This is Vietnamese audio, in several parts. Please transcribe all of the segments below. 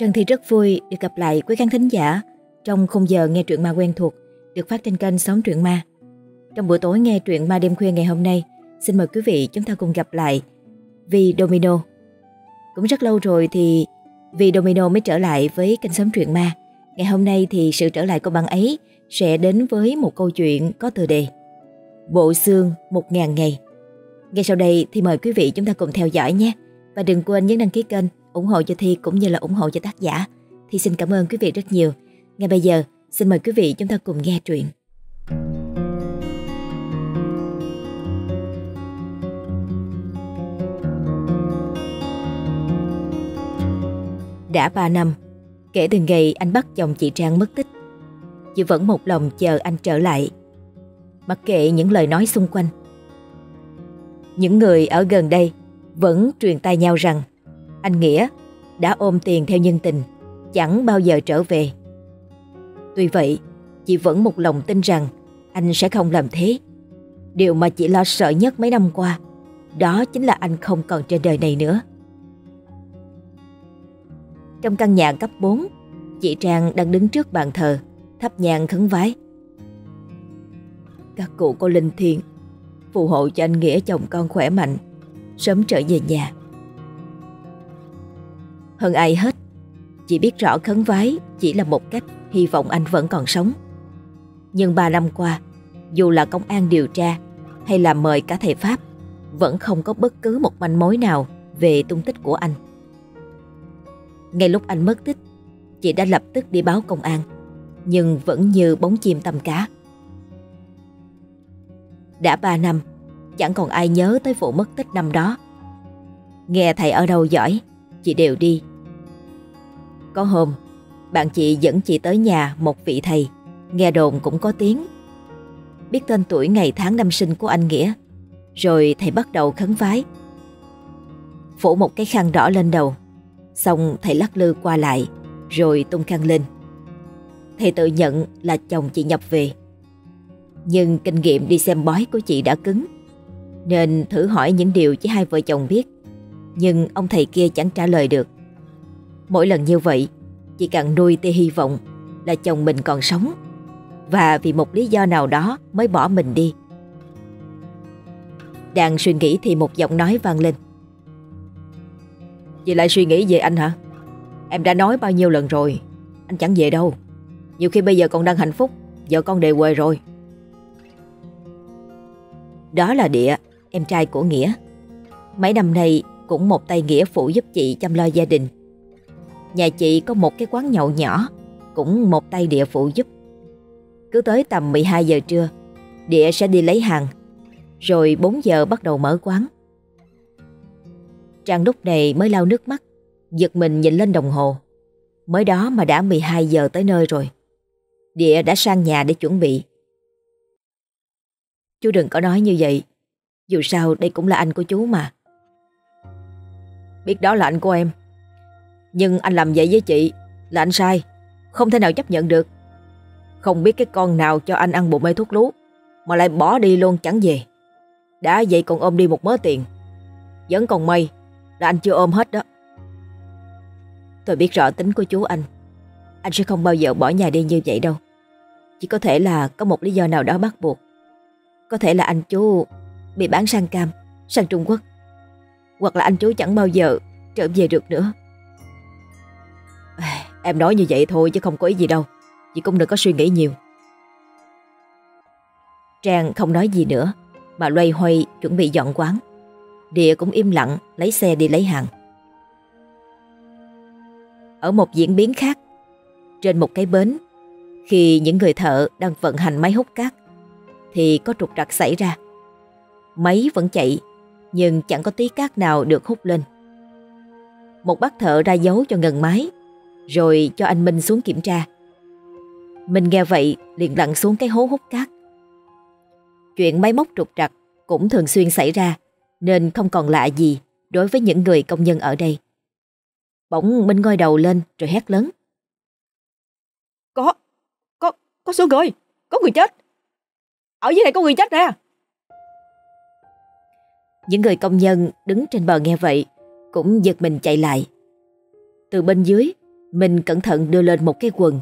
Trần Thị rất vui được gặp lại quý khán thính giả trong khung giờ nghe truyện ma quen thuộc được phát trên kênh Sống Truyện Ma. Trong buổi tối nghe truyện ma đêm khuya ngày hôm nay, xin mời quý vị chúng ta cùng gặp lại Vi Domino. Cũng rất lâu rồi thì Vi Domino mới trở lại với kênh Sống Truyện Ma. Ngày hôm nay thì sự trở lại của bạn ấy sẽ đến với một câu chuyện có tựa đề Bộ xương một ngàn ngày. Ngay sau đây thì mời quý vị chúng ta cùng theo dõi nhé. Và đừng quên nhấn đăng ký kênh, ủng hộ cho Thi cũng như là ủng hộ cho tác giả. Thi xin cảm ơn quý vị rất nhiều. Ngay bây giờ, xin mời quý vị chúng ta cùng nghe truyện. Đã 3 năm, kể từ ngày anh bắt chồng chị Trang mất tích, chị vẫn một lòng chờ anh trở lại. Mặc kệ những lời nói xung quanh. Những người ở gần đây vẫn truyền tai nhau rằng anh Nghĩa đã ôm tiền theo nhân tình, chẳng bao giờ trở về. Tuy vậy, chị vẫn một lòng tin rằng anh sẽ không làm thế. Điều mà chị lo sợ nhất mấy năm qua, đó chính là anh không còn trên đời này nữa. Trong căn nhà cấp 4, chị Trang đang đứng trước bàn thờ, thắp nhang khấn vái. Các cụ có linh thiêng, phù hộ cho anh Nghĩa chồng con khỏe mạnh, sớm trở về nhà. Hơn ai hết, chị biết rõ khấn vái chỉ là một cách hy vọng anh vẫn còn sống. Nhưng ba năm qua, dù là công an điều tra hay là mời cả thầy Pháp, vẫn không có bất cứ một manh mối nào về tung tích của anh. Ngay lúc anh mất tích, chị đã lập tức đi báo công an, nhưng vẫn như bóng chim tầm cá. Đã ba năm, chẳng còn ai nhớ tới vụ mất tích năm đó. Nghe thầy ở đâu giỏi, chị đều đi. Có hôm, bạn chị dẫn chị tới nhà một vị thầy, nghe đồn cũng có tiếng. Biết tên tuổi ngày tháng năm sinh của anh Nghĩa, rồi thầy bắt đầu khấn vái. Phủ một cái khăn đỏ lên đầu, xong thầy lắc lư qua lại, rồi tung khăn lên. Thầy tự nhận là chồng chị nhập về. Nhưng kinh nghiệm đi xem bói của chị đã cứng, nên thử hỏi những điều chỉ hai vợ chồng biết. Nhưng ông thầy kia chẳng trả lời được. Mỗi lần như vậy, chị càng nuôi tia hy vọng là chồng mình còn sống và vì một lý do nào đó mới bỏ mình đi. Đang suy nghĩ thì một giọng nói vang lên. Chị lại suy nghĩ về anh hả? Em đã nói bao nhiêu lần rồi, anh chẳng về đâu. Nhiều khi bây giờ còn đang hạnh phúc, vợ con đều quê rồi. Đó là Địa, em trai của Nghĩa. Mấy năm nay cũng một tay Nghĩa phụ giúp chị chăm lo gia đình. Nhà chị có một cái quán nhậu nhỏ, cũng một tay Địa phụ giúp. Cứ tới tầm 12 giờ trưa, Địa sẽ đi lấy hàng, rồi 4 giờ bắt đầu mở quán. Trang lúc này mới lau nước mắt, giật mình nhìn lên đồng hồ. Mới đó mà đã 12 giờ tới nơi rồi. Địa đã sang nhà để chuẩn bị. Chú đừng có nói như vậy. Dù sao đây cũng là anh của chú mà. Biết đó là anh của em. Nhưng anh làm vậy với chị là anh sai. Không thể nào chấp nhận được. Không biết cái con nào cho anh ăn bộ mê thuốc lú mà lại bỏ đi luôn chẳng về. Đã vậy còn ôm đi một mớ tiền. Vẫn còn may là anh chưa ôm hết đó. Tôi biết rõ tính của chú anh. Anh sẽ không bao giờ bỏ nhà đi như vậy đâu. Chỉ có thể là có một lý do nào đó bắt buộc. Có thể là anh chú bị bán sang Cam, sang Trung Quốc. Hoặc là anh chú chẳng bao giờ trở về được nữa. Em nói như vậy thôi chứ không có ý gì đâu. Chị cũng đừng có suy nghĩ nhiều. Trang không nói gì nữa mà loay hoay chuẩn bị dọn quán. Địa cũng im lặng lấy xe đi lấy hàng. Ở một diễn biến khác, trên một cái bến, khi những người thợ đang vận hành máy hút cát, thì có trục trặc xảy ra. Máy vẫn chạy, nhưng chẳng có tí cát nào được hút lên. Một bác thợ ra dấu cho ngần máy, rồi cho anh Minh xuống kiểm tra. Minh nghe vậy liền lặn xuống cái hố hút cát. Chuyện máy móc trục trặc cũng thường xuyên xảy ra, nên không còn lạ gì đối với những người công nhân ở đây. Bỗng Minh ngoi đầu lên rồi hét lớn. Có, có, có số người, có người chết. Ở dưới này có người chết nè. Những người công nhân đứng trên bờ nghe vậy cũng giật mình chạy lại. Từ bên dưới mình cẩn thận đưa lên một cái quần,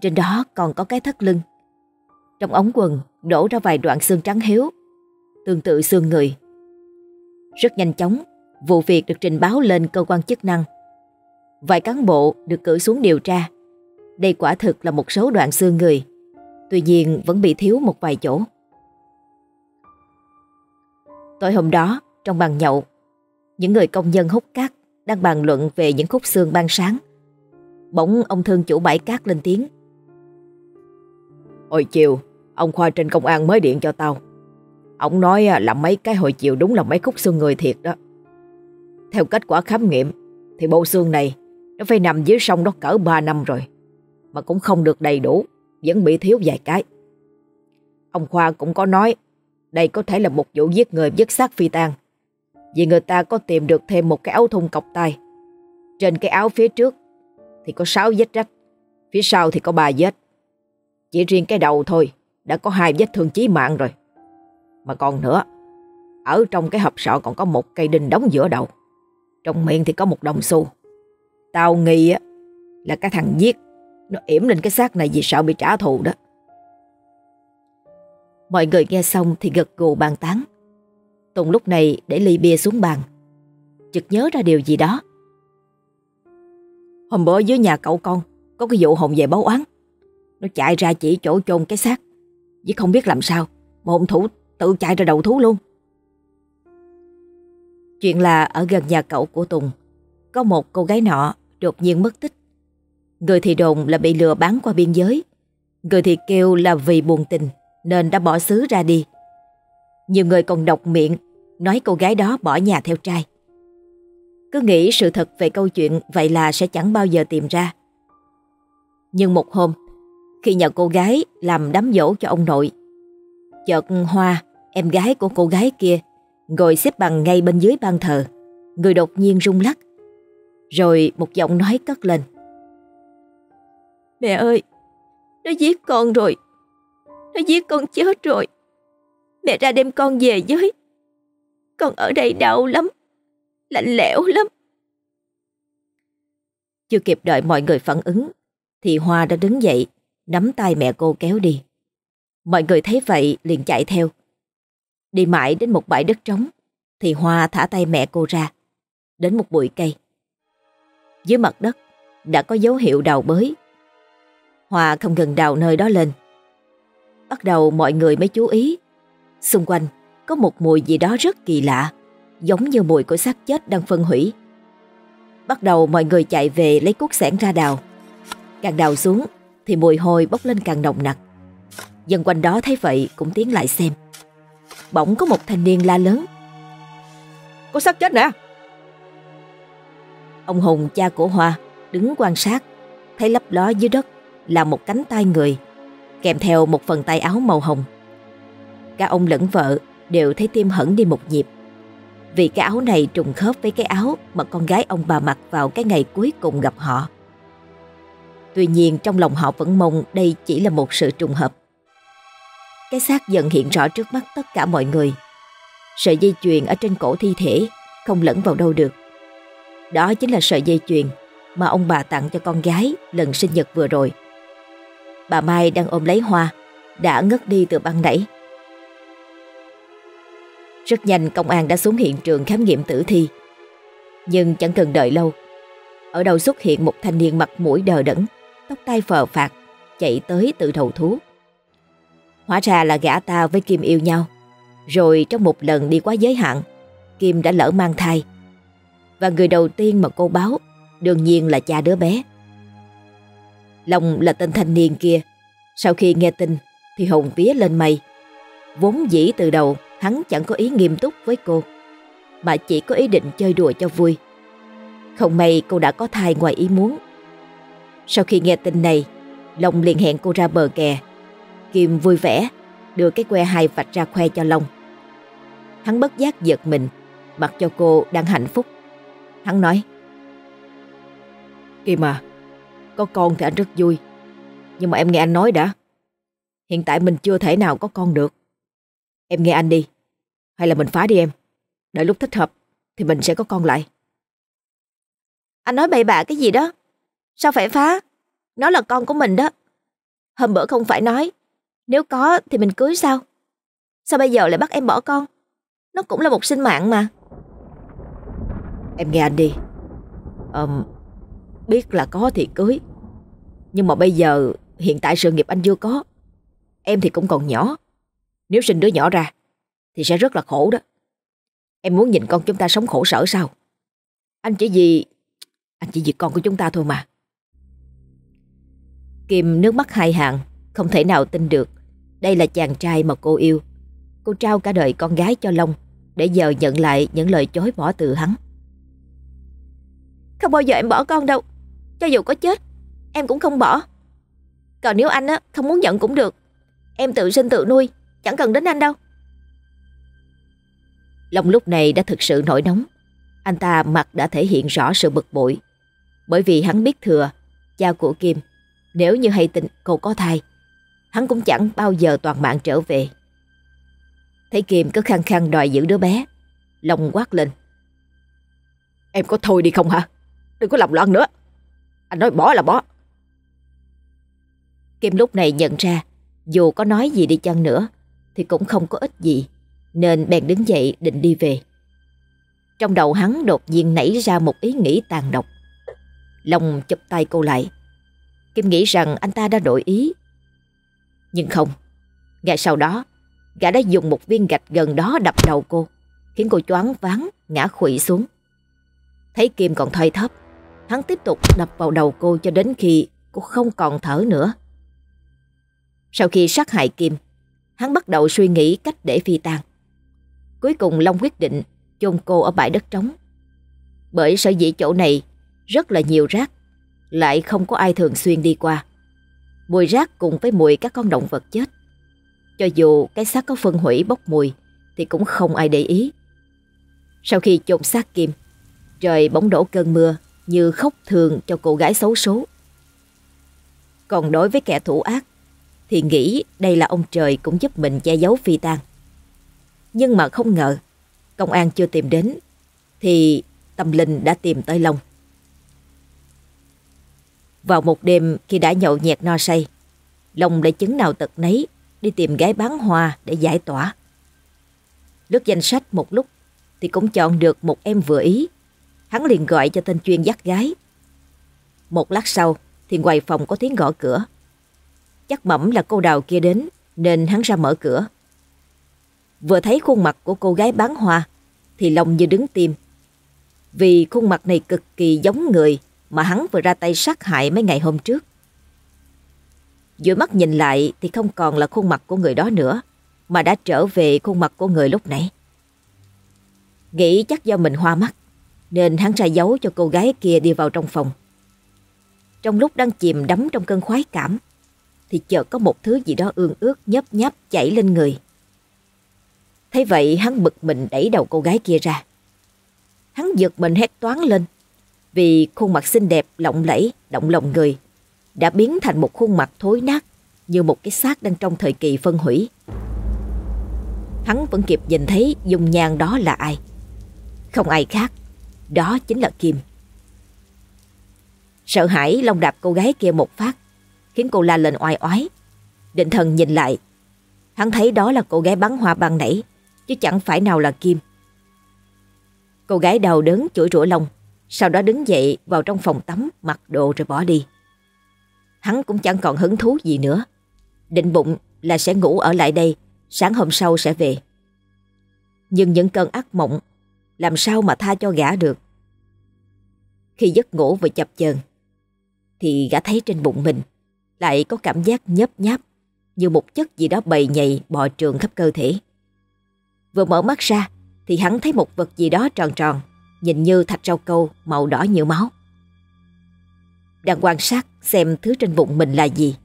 trên đó còn có cái thắt lưng. Trong ống quần đổ ra vài đoạn xương trắng hiếu, tương tự xương người. Rất nhanh chóng, vụ việc được trình báo lên cơ quan chức năng. Vài cán bộ được cử xuống điều tra. Đây quả thực là một số đoạn xương người, tuy nhiên vẫn bị thiếu một vài chỗ. Tối hôm đó, trong bàn nhậu, những người công nhân hút cát đang bàn luận về những khúc xương ban sáng. Bỗng ông thương chủ bãi cát lên tiếng. Hồi chiều, ông Khoa trên công an mới điện cho tao. Ông nói à, là mấy cái hồi chiều đúng là mấy khúc xương người thiệt đó. Theo kết quả khám nghiệm, thì bộ xương này nó phải nằm dưới sông đó cỡ 3 năm rồi. Mà cũng không được đầy đủ, vẫn bị thiếu vài cái. Ông Khoa cũng có nói đây có thể là một vụ giết người vứt xác phi tang Vì người ta có tìm được thêm một cái áo thun cọc tay Trên cái áo phía trước thì có 6 vết rách, Phía sau thì có 3 vết Chỉ riêng cái đầu thôi, Đã có hai vết thương chí mạng rồi Mà còn nữa, Ở trong cái hộp sọ còn có một cây đinh đóng giữa đầu, Trong miệng thì có một đồng xu Tao nghi á, Là cái thằng giết, Nó yểm lên cái xác này vì sợ bị trả thù đó Mọi người nghe xong thì gật gù bàn tán. Tùng lúc này để ly bia xuống bàn. Chợt nhớ ra điều gì đó. Hôm bữa dưới nhà cậu con, có cái vụ hồn về báo oán. Nó chạy ra chỉ chỗ chôn cái xác. Chứ không biết làm sao, mà hồn thủ tự chạy ra đầu thú luôn. Chuyện là ở gần nhà cậu của Tùng, có một cô gái nọ đột nhiên mất tích. Người thì đồn là bị lừa bán qua biên giới. Người thì kêu là vì buồn tình nên đã bỏ xứ ra đi. Nhiều người còn độc miệng nói cô gái đó bỏ nhà theo trai. Cứ nghĩ sự thật về câu chuyện vậy là sẽ chẳng bao giờ tìm ra. Nhưng một hôm, khi nhờ cô gái làm đám dỗ cho ông nội, chợt Hoa, em gái của cô gái kia, ngồi xếp bằng ngay bên dưới ban thờ, người đột nhiên rung lắc. Rồi một giọng nói cất lên. Mẹ ơi, nó giết con rồi. Nó giết con chết rồi. Mẹ ra đem con về với. Con ở đây đau lắm. Lạnh lẽo lắm. Chưa kịp đợi mọi người phản ứng, thì Hoa đã đứng dậy, nắm tay mẹ cô kéo đi. Mọi người thấy vậy liền chạy theo. Đi mãi đến một bãi đất trống, thì Hoa thả tay mẹ cô ra, đến một bụi cây. Dưới mặt đất đã có dấu hiệu đào bới. Hoa không ngừng đào nơi đó lên, Bắt đầu mọi người mới chú ý. Xung quanh có một mùi gì đó rất kỳ lạ, giống như mùi của xác chết đang phân hủy. Bắt đầu mọi người chạy về lấy cuốc sẻn ra đào. Càng đào xuống thì mùi hôi bốc lên càng nồng nặc. Dân quanh đó thấy vậy cũng tiến lại xem. Bỗng có một thanh niên la lớn. Có xác chết nè! Ông Hùng cha của Hoa đứng quan sát, thấy lấp ló dưới đất là một cánh tay người kèm theo một phần tay áo màu hồng. Cả ông lẫn vợ đều thấy tim hẳn đi một nhịp. Vì cái áo này trùng khớp với cái áo mà con gái ông bà mặc vào cái ngày cuối cùng gặp họ. Tuy nhiên, trong lòng họ vẫn mong đây chỉ là một sự trùng hợp. Cái xác dần hiện rõ trước mắt tất cả mọi người. Sợi dây chuyền ở trên cổ thi thể không lẫn vào đâu được. Đó chính là sợi dây chuyền mà ông bà tặng cho con gái lần sinh nhật vừa rồi. Bà Mai đang ôm lấy Hoa, Đã ngất đi từ ban nãy rất nhanh công an đã xuống hiện trường khám nghiệm tử thi. Nhưng chẳng cần đợi lâu. Ở đâu xuất hiện một thanh niên mặt mũi đờ đẫn, Tóc tai phờ phạt Chạy tới tự đầu thú. Hóa ra là gã ta với Kim yêu nhau. Rồi trong một lần đi quá giới hạn, Kim đã lỡ mang thai. Và người đầu tiên mà cô báo, Đương nhiên là cha đứa bé. Long là tên thanh niên kia. Sau khi nghe tin, thì hồn vía lên mây. Vốn dĩ từ đầu hắn chẳng có ý nghiêm túc với cô, mà chỉ có ý định chơi đùa cho vui. Không may cô đã có thai ngoài ý muốn. Sau khi nghe tin này, Long liền hẹn cô ra bờ kè. Kim vui vẻ, đưa cái que hai vạch ra khoe cho Long. Hắn bất giác giật mình, mặc cho cô đang hạnh phúc. Hắn nói, Kim à, có con thì anh rất vui. Nhưng mà em nghe anh nói đã. Hiện tại mình chưa thể nào có con được. Em nghe anh đi. Hay là mình phá đi em. Đợi lúc thích hợp thì mình sẽ có con lại. Anh nói bậy bạ cái gì đó. Sao phải phá? Nó là con của mình đó. Hôm bữa không phải nói, nếu có thì mình cưới sao? Sao bây giờ lại bắt em bỏ con? Nó cũng là một sinh mạng mà. Em nghe anh đi. Um, biết là có thì cưới. Nhưng mà bây giờ hiện tại sự nghiệp anh chưa có. Em thì cũng còn nhỏ. Nếu sinh đứa nhỏ ra thì sẽ rất là khổ đó. Em muốn nhìn con chúng ta sống khổ sở sao? Anh chỉ vì... Anh chỉ vì con của chúng ta thôi mà. Kim nước mắt hai hàng, không thể nào tin được. Đây là chàng trai mà cô yêu. Cô trao cả đời con gái cho Long để giờ nhận lại những lời chối bỏ từ hắn. Không bao giờ em bỏ con đâu. Cho dù có chết, em cũng không bỏ. Còn nếu anh á không muốn nhận cũng được. Em tự sinh tự nuôi, chẳng cần đến anh đâu. Long lúc này đã thực sự nổi nóng. Anh ta mặt đã thể hiện rõ sự bực bội. Bởi vì hắn biết thừa, cha của Kim, nếu như hay tin cô có thai, hắn cũng chẳng bao giờ toàn mạng trở về. Thấy Kim cứ khăng khăng đòi giữ đứa bé, Long quát lên. Em có thôi đi không hả? Đừng có lòng loạn nữa. Anh nói bỏ là bỏ. Kim lúc này nhận ra, dù có nói gì đi chăng nữa, thì cũng không có ích gì nên bèn đứng dậy định đi về. Trong đầu hắn đột nhiên nảy ra một ý nghĩ tàn độc. Long chụp tay cô lại. Kim nghĩ rằng anh ta đã đổi ý. Nhưng không, ngay sau đó, gã đã dùng một viên gạch gần đó đập đầu cô, khiến cô choáng váng, ngã khủy xuống. Thấy Kim còn thoi thấp, hắn tiếp tục đập vào đầu cô cho đến khi cô không còn thở nữa. Sau khi sát hại Kim, hắn bắt đầu suy nghĩ cách để phi tang. Cuối cùng Long quyết định chôn cô ở bãi đất trống. Bởi sở dĩ chỗ này rất là nhiều rác, lại không có ai thường xuyên đi qua. Mùi rác cùng với mùi các con động vật chết. Cho dù cái xác có phân hủy bốc mùi thì cũng không ai để ý. Sau khi chôn xác Kim, trời bỗng đổ cơn mưa như khóc thường cho cô gái xấu số. Còn đối với kẻ thủ ác thì nghĩ đây là ông trời cũng giúp mình che giấu phi tang. Nhưng mà không ngờ, công an chưa tìm đến, thì tâm linh đã tìm tới Long. Vào một đêm khi đã nhậu nhẹt no say, Long đã chứng nào tật nấy đi tìm gái bán hoa để giải tỏa. Lướt danh sách một lúc thì cũng chọn được một em vừa ý. Hắn liền gọi cho tên chuyên dắt gái. Một lát sau thì ngoài phòng có tiếng gõ cửa. Chắc mẩm là cô đào kia đến, nên hắn ra mở cửa. Vừa thấy khuôn mặt của cô gái bán hoa, thì lòng như đứng tim. Vì khuôn mặt này cực kỳ giống người mà hắn vừa ra tay sát hại mấy ngày hôm trước. Giữa mắt nhìn lại thì không còn là khuôn mặt của người đó nữa, mà đã trở về khuôn mặt của người lúc nãy. Nghĩ chắc do mình hoa mắt, nên hắn ra giấu cho cô gái kia đi vào trong phòng. Trong lúc đang chìm đắm trong cơn khoái cảm thì chợt có một thứ gì đó ương ướt nhấp nháp chảy lên người. Thấy vậy hắn bực mình đẩy đầu cô gái kia ra. Hắn giật mình hét toán lên vì khuôn mặt xinh đẹp lộng lẫy động lòng người đã biến thành một khuôn mặt thối nát như một cái xác đang trong thời kỳ phân hủy. Hắn vẫn kịp nhìn thấy dung nhan đó là ai. Không ai khác, đó chính là Kim. Sợ hãi Long đạp cô gái kia một phát, khiến cô la lên oai oái. Định thần nhìn lại, hắn thấy đó là cô gái bắn hoa ban nãy, chứ chẳng phải nào là Kim. Cô gái đau đớn chửi rủa Long, sau đó đứng dậy vào trong phòng tắm mặc đồ rồi bỏ đi. Hắn cũng chẳng còn hứng thú gì nữa. Định bụng là sẽ ngủ ở lại đây, sáng hôm sau sẽ về. Nhưng những cơn ác mộng làm sao mà tha cho gã được. Khi giấc ngủ vừa chập chờn thì gã thấy trên bụng mình lại có cảm giác nhấp nháp như một chất gì đó bầy nhầy bò trường khắp cơ thể. Vừa mở mắt ra thì hắn thấy một vật gì đó tròn tròn, nhìn như thạch rau câu màu đỏ như máu. Đang quan sát xem thứ trên bụng mình là gì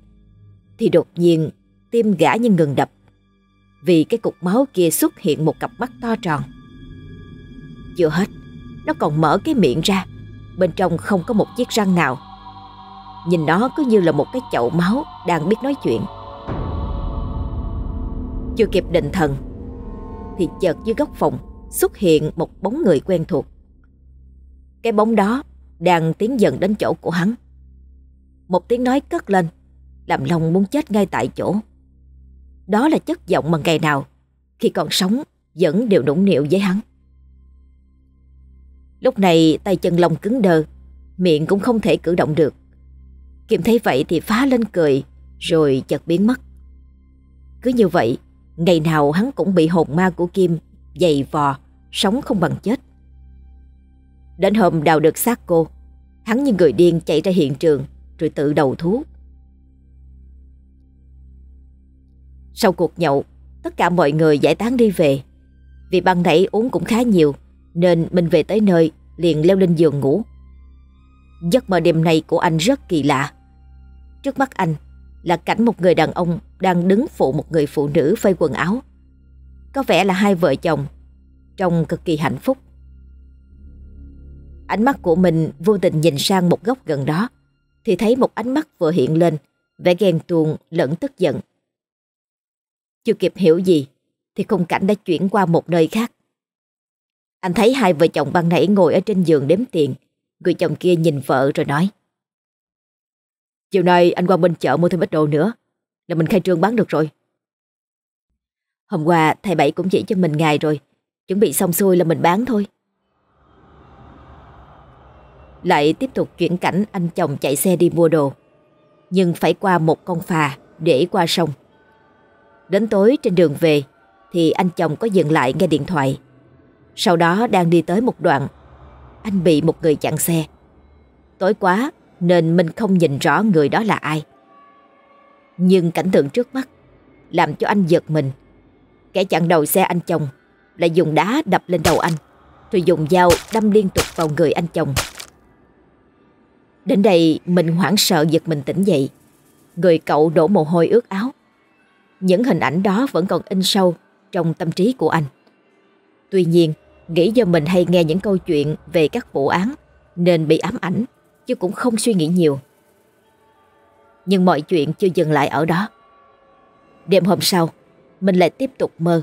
thì đột nhiên tim gã như ngừng đập vì cái cục máu kia xuất hiện một cặp mắt to tròn. Chưa hết, nó còn mở cái miệng ra, bên trong không có một chiếc răng nào. Nhìn nó cứ như là một cái chậu máu đang biết nói chuyện. Chưa kịp định thần, thì chợt dưới góc phòng xuất hiện một bóng người quen thuộc. Cái bóng đó đang tiến dần đến chỗ của hắn. Một tiếng nói cất lên, Làm lòng muốn chết ngay tại chỗ Đó là chất giọng mà ngày nào, Khi còn sống, Vẫn đều nũng nịu với hắn Lúc này tay chân lòng cứng đờ, Miệng cũng không thể cử động được Kim thấy vậy thì phá lên cười, Rồi chợt biến mất. Cứ như vậy, Ngày nào hắn cũng bị hồn ma của Kim Dày vò, Sống không bằng chết. Đến hôm đào được xác cô, Hắn như người điên chạy ra hiện trường, Rồi tự đầu thú. Sau cuộc nhậu, Tất cả mọi người giải tán đi về. Vì ban nãy uống cũng khá nhiều, Nên mình về tới nơi, Liền leo lên giường ngủ. Giấc mơ đêm nay của anh rất kỳ lạ. Trước mắt anh là cảnh một người đàn ông đang đứng phụ một người phụ nữ phơi quần áo. Có vẻ là hai vợ chồng, trông cực kỳ hạnh phúc. Ánh mắt của mình vô tình nhìn sang một góc gần đó, thì thấy một ánh mắt vừa hiện lên, vẻ ghen tuông lẫn tức giận. Chưa kịp hiểu gì, thì khung cảnh đã chuyển qua một nơi khác. Anh thấy hai vợ chồng ban nãy ngồi ở trên giường đếm tiền, người chồng kia nhìn vợ rồi nói. Chiều nay anh qua bên chợ mua thêm ít đồ nữa, Là mình khai trương bán được rồi. Hôm qua thầy Bảy cũng chỉ cho mình ngày rồi, Chuẩn bị xong xuôi là mình bán thôi. Lại tiếp tục chuyển cảnh anh chồng chạy xe đi mua đồ, Nhưng phải qua một con phà để qua sông. Đến tối trên đường về Thì anh chồng có dừng lại nghe điện thoại. Sau đó đang đi tới một đoạn, Anh bị một người chặn xe. Tối quá nên mình không nhìn rõ người đó là ai. Nhưng cảnh tượng trước mắt làm cho anh giật mình. Kẻ chặn đầu xe anh chồng lại dùng đá đập lên đầu anh, rồi dùng dao đâm liên tục vào người anh chồng. Đến đây mình hoảng sợ giật mình tỉnh dậy. Người cậu đổ mồ hôi ướt áo. Những hình ảnh đó vẫn còn in sâu trong tâm trí của anh. Tuy nhiên, nghĩ do mình hay nghe những câu chuyện về các vụ án nên bị ám ảnh chứ cũng không suy nghĩ nhiều. Nhưng mọi chuyện chưa dừng lại ở đó. Đêm hôm sau, mình lại tiếp tục mơ.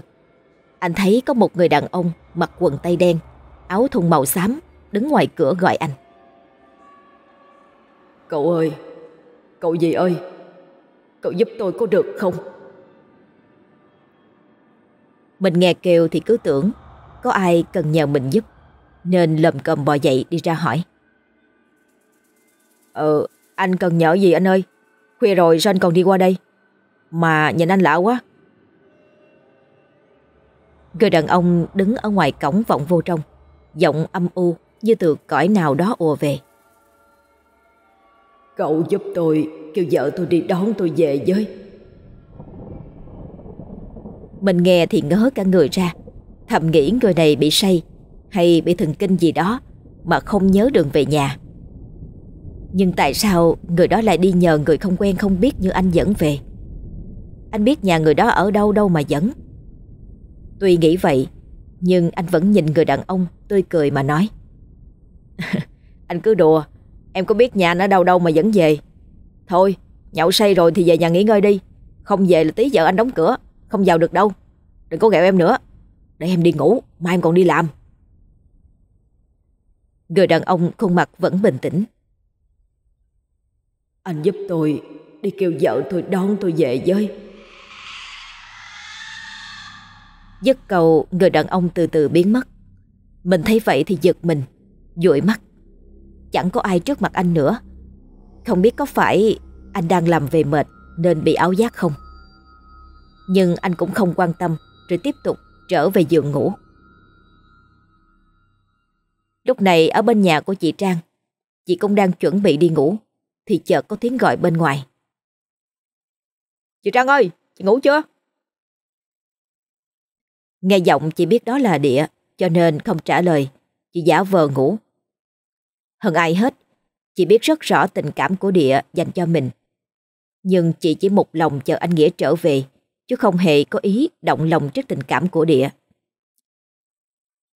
Anh thấy có một người đàn ông mặc quần tây đen, áo thun màu xám, đứng ngoài cửa gọi anh. Cậu ơi, cậu gì ơi, cậu giúp tôi có được không? Mình nghe kêu thì cứ tưởng có ai cần nhờ mình giúp, nên lầm cầm bò dậy đi ra hỏi. Ờ, anh cần nhờ gì anh ơi? Khuya rồi sao anh còn đi qua đây? Mà nhìn anh lạ quá. Người đàn ông đứng ở ngoài cổng vọng vô trong, giọng âm u như từ cõi nào đó ùa về. Cậu giúp tôi kêu vợ tôi đi đón tôi về với. Mình nghe thì ngớ cả người ra, thầm nghĩ người này bị say hay bị thần kinh gì đó mà không nhớ đường về nhà. Nhưng tại sao người đó lại đi nhờ người không quen không biết như anh dẫn về? Anh biết nhà người đó ở đâu đâu mà dẫn. Tuy nghĩ vậy, nhưng anh vẫn nhìn người đàn ông tươi cười mà nói. anh cứ đùa, em có biết nhà nó đâu đâu mà dẫn về. Thôi, nhậu say rồi thì về nhà nghỉ ngơi đi. Không về là tí giờ anh đóng cửa, không vào được đâu. Đừng có ghẹo em nữa. Để em đi ngủ, mai em còn đi làm. Người đàn ông khuôn mặt vẫn bình tĩnh anh giúp tôi đi kêu vợ tôi đón tôi về với. Dứt cầu người đàn ông từ từ biến mất. Mình thấy vậy thì giật mình, dụi mắt. Chẳng có ai trước mặt anh nữa. Không biết có phải anh đang làm về mệt nên bị áo giác không? Nhưng anh cũng không quan tâm rồi tiếp tục trở về giường ngủ. Lúc này ở bên nhà của chị Trang, chị cũng đang chuẩn bị đi ngủ thì chợt có tiếng gọi bên ngoài. Chị Trang ơi, chị ngủ chưa? Nghe giọng chị biết đó là địa, cho nên không trả lời, chị giả vờ ngủ. Hơn ai hết, chị biết rất rõ tình cảm của địa dành cho mình. Nhưng chị chỉ một lòng chờ anh Nghĩa trở về, chứ không hề có ý động lòng trước tình cảm của địa.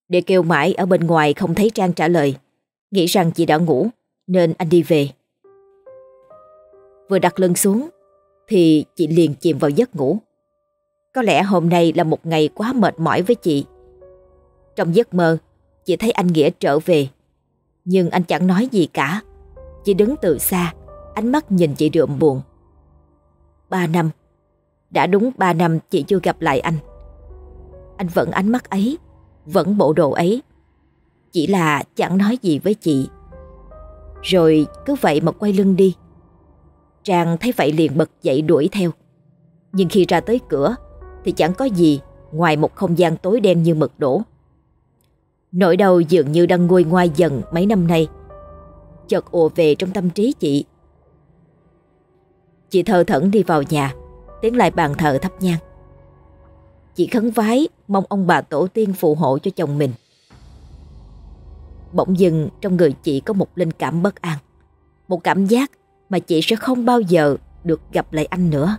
Địa kêu mãi ở bên ngoài không thấy Trang trả lời, nghĩ rằng chị đã ngủ, nên anh đi về. Vừa đặt lưng xuống thì chị liền chìm vào giấc ngủ. Có lẽ hôm nay là một ngày quá mệt mỏi với chị. Trong giấc mơ, chị thấy anh Nghĩa trở về. Nhưng anh chẳng nói gì cả. chị đứng từ xa, Ánh mắt nhìn chị đượm buồn Ba năm Đã đúng ba năm chị chưa gặp lại anh Anh vẫn ánh mắt ấy Vẫn bộ đồ ấy Chỉ là chẳng nói gì với chị Rồi cứ vậy mà quay lưng đi Trang thấy vậy liền bật dậy đuổi theo. Nhưng khi ra tới cửa, Thì chẳng có gì Ngoài một không gian tối đen như mực đổ. Nỗi đau dường như đang nguôi ngoai dần mấy năm nay. Chợt ùa về trong tâm trí chị. Chị thơ thẩn đi vào nhà, Tiến lại bàn thờ thắp nhang. Chị khấn vái Mong ông bà tổ tiên phù hộ cho chồng mình. Bỗng dưng trong người chị có một linh cảm bất an, Một cảm giác mà chị sẽ không bao giờ được gặp lại anh nữa.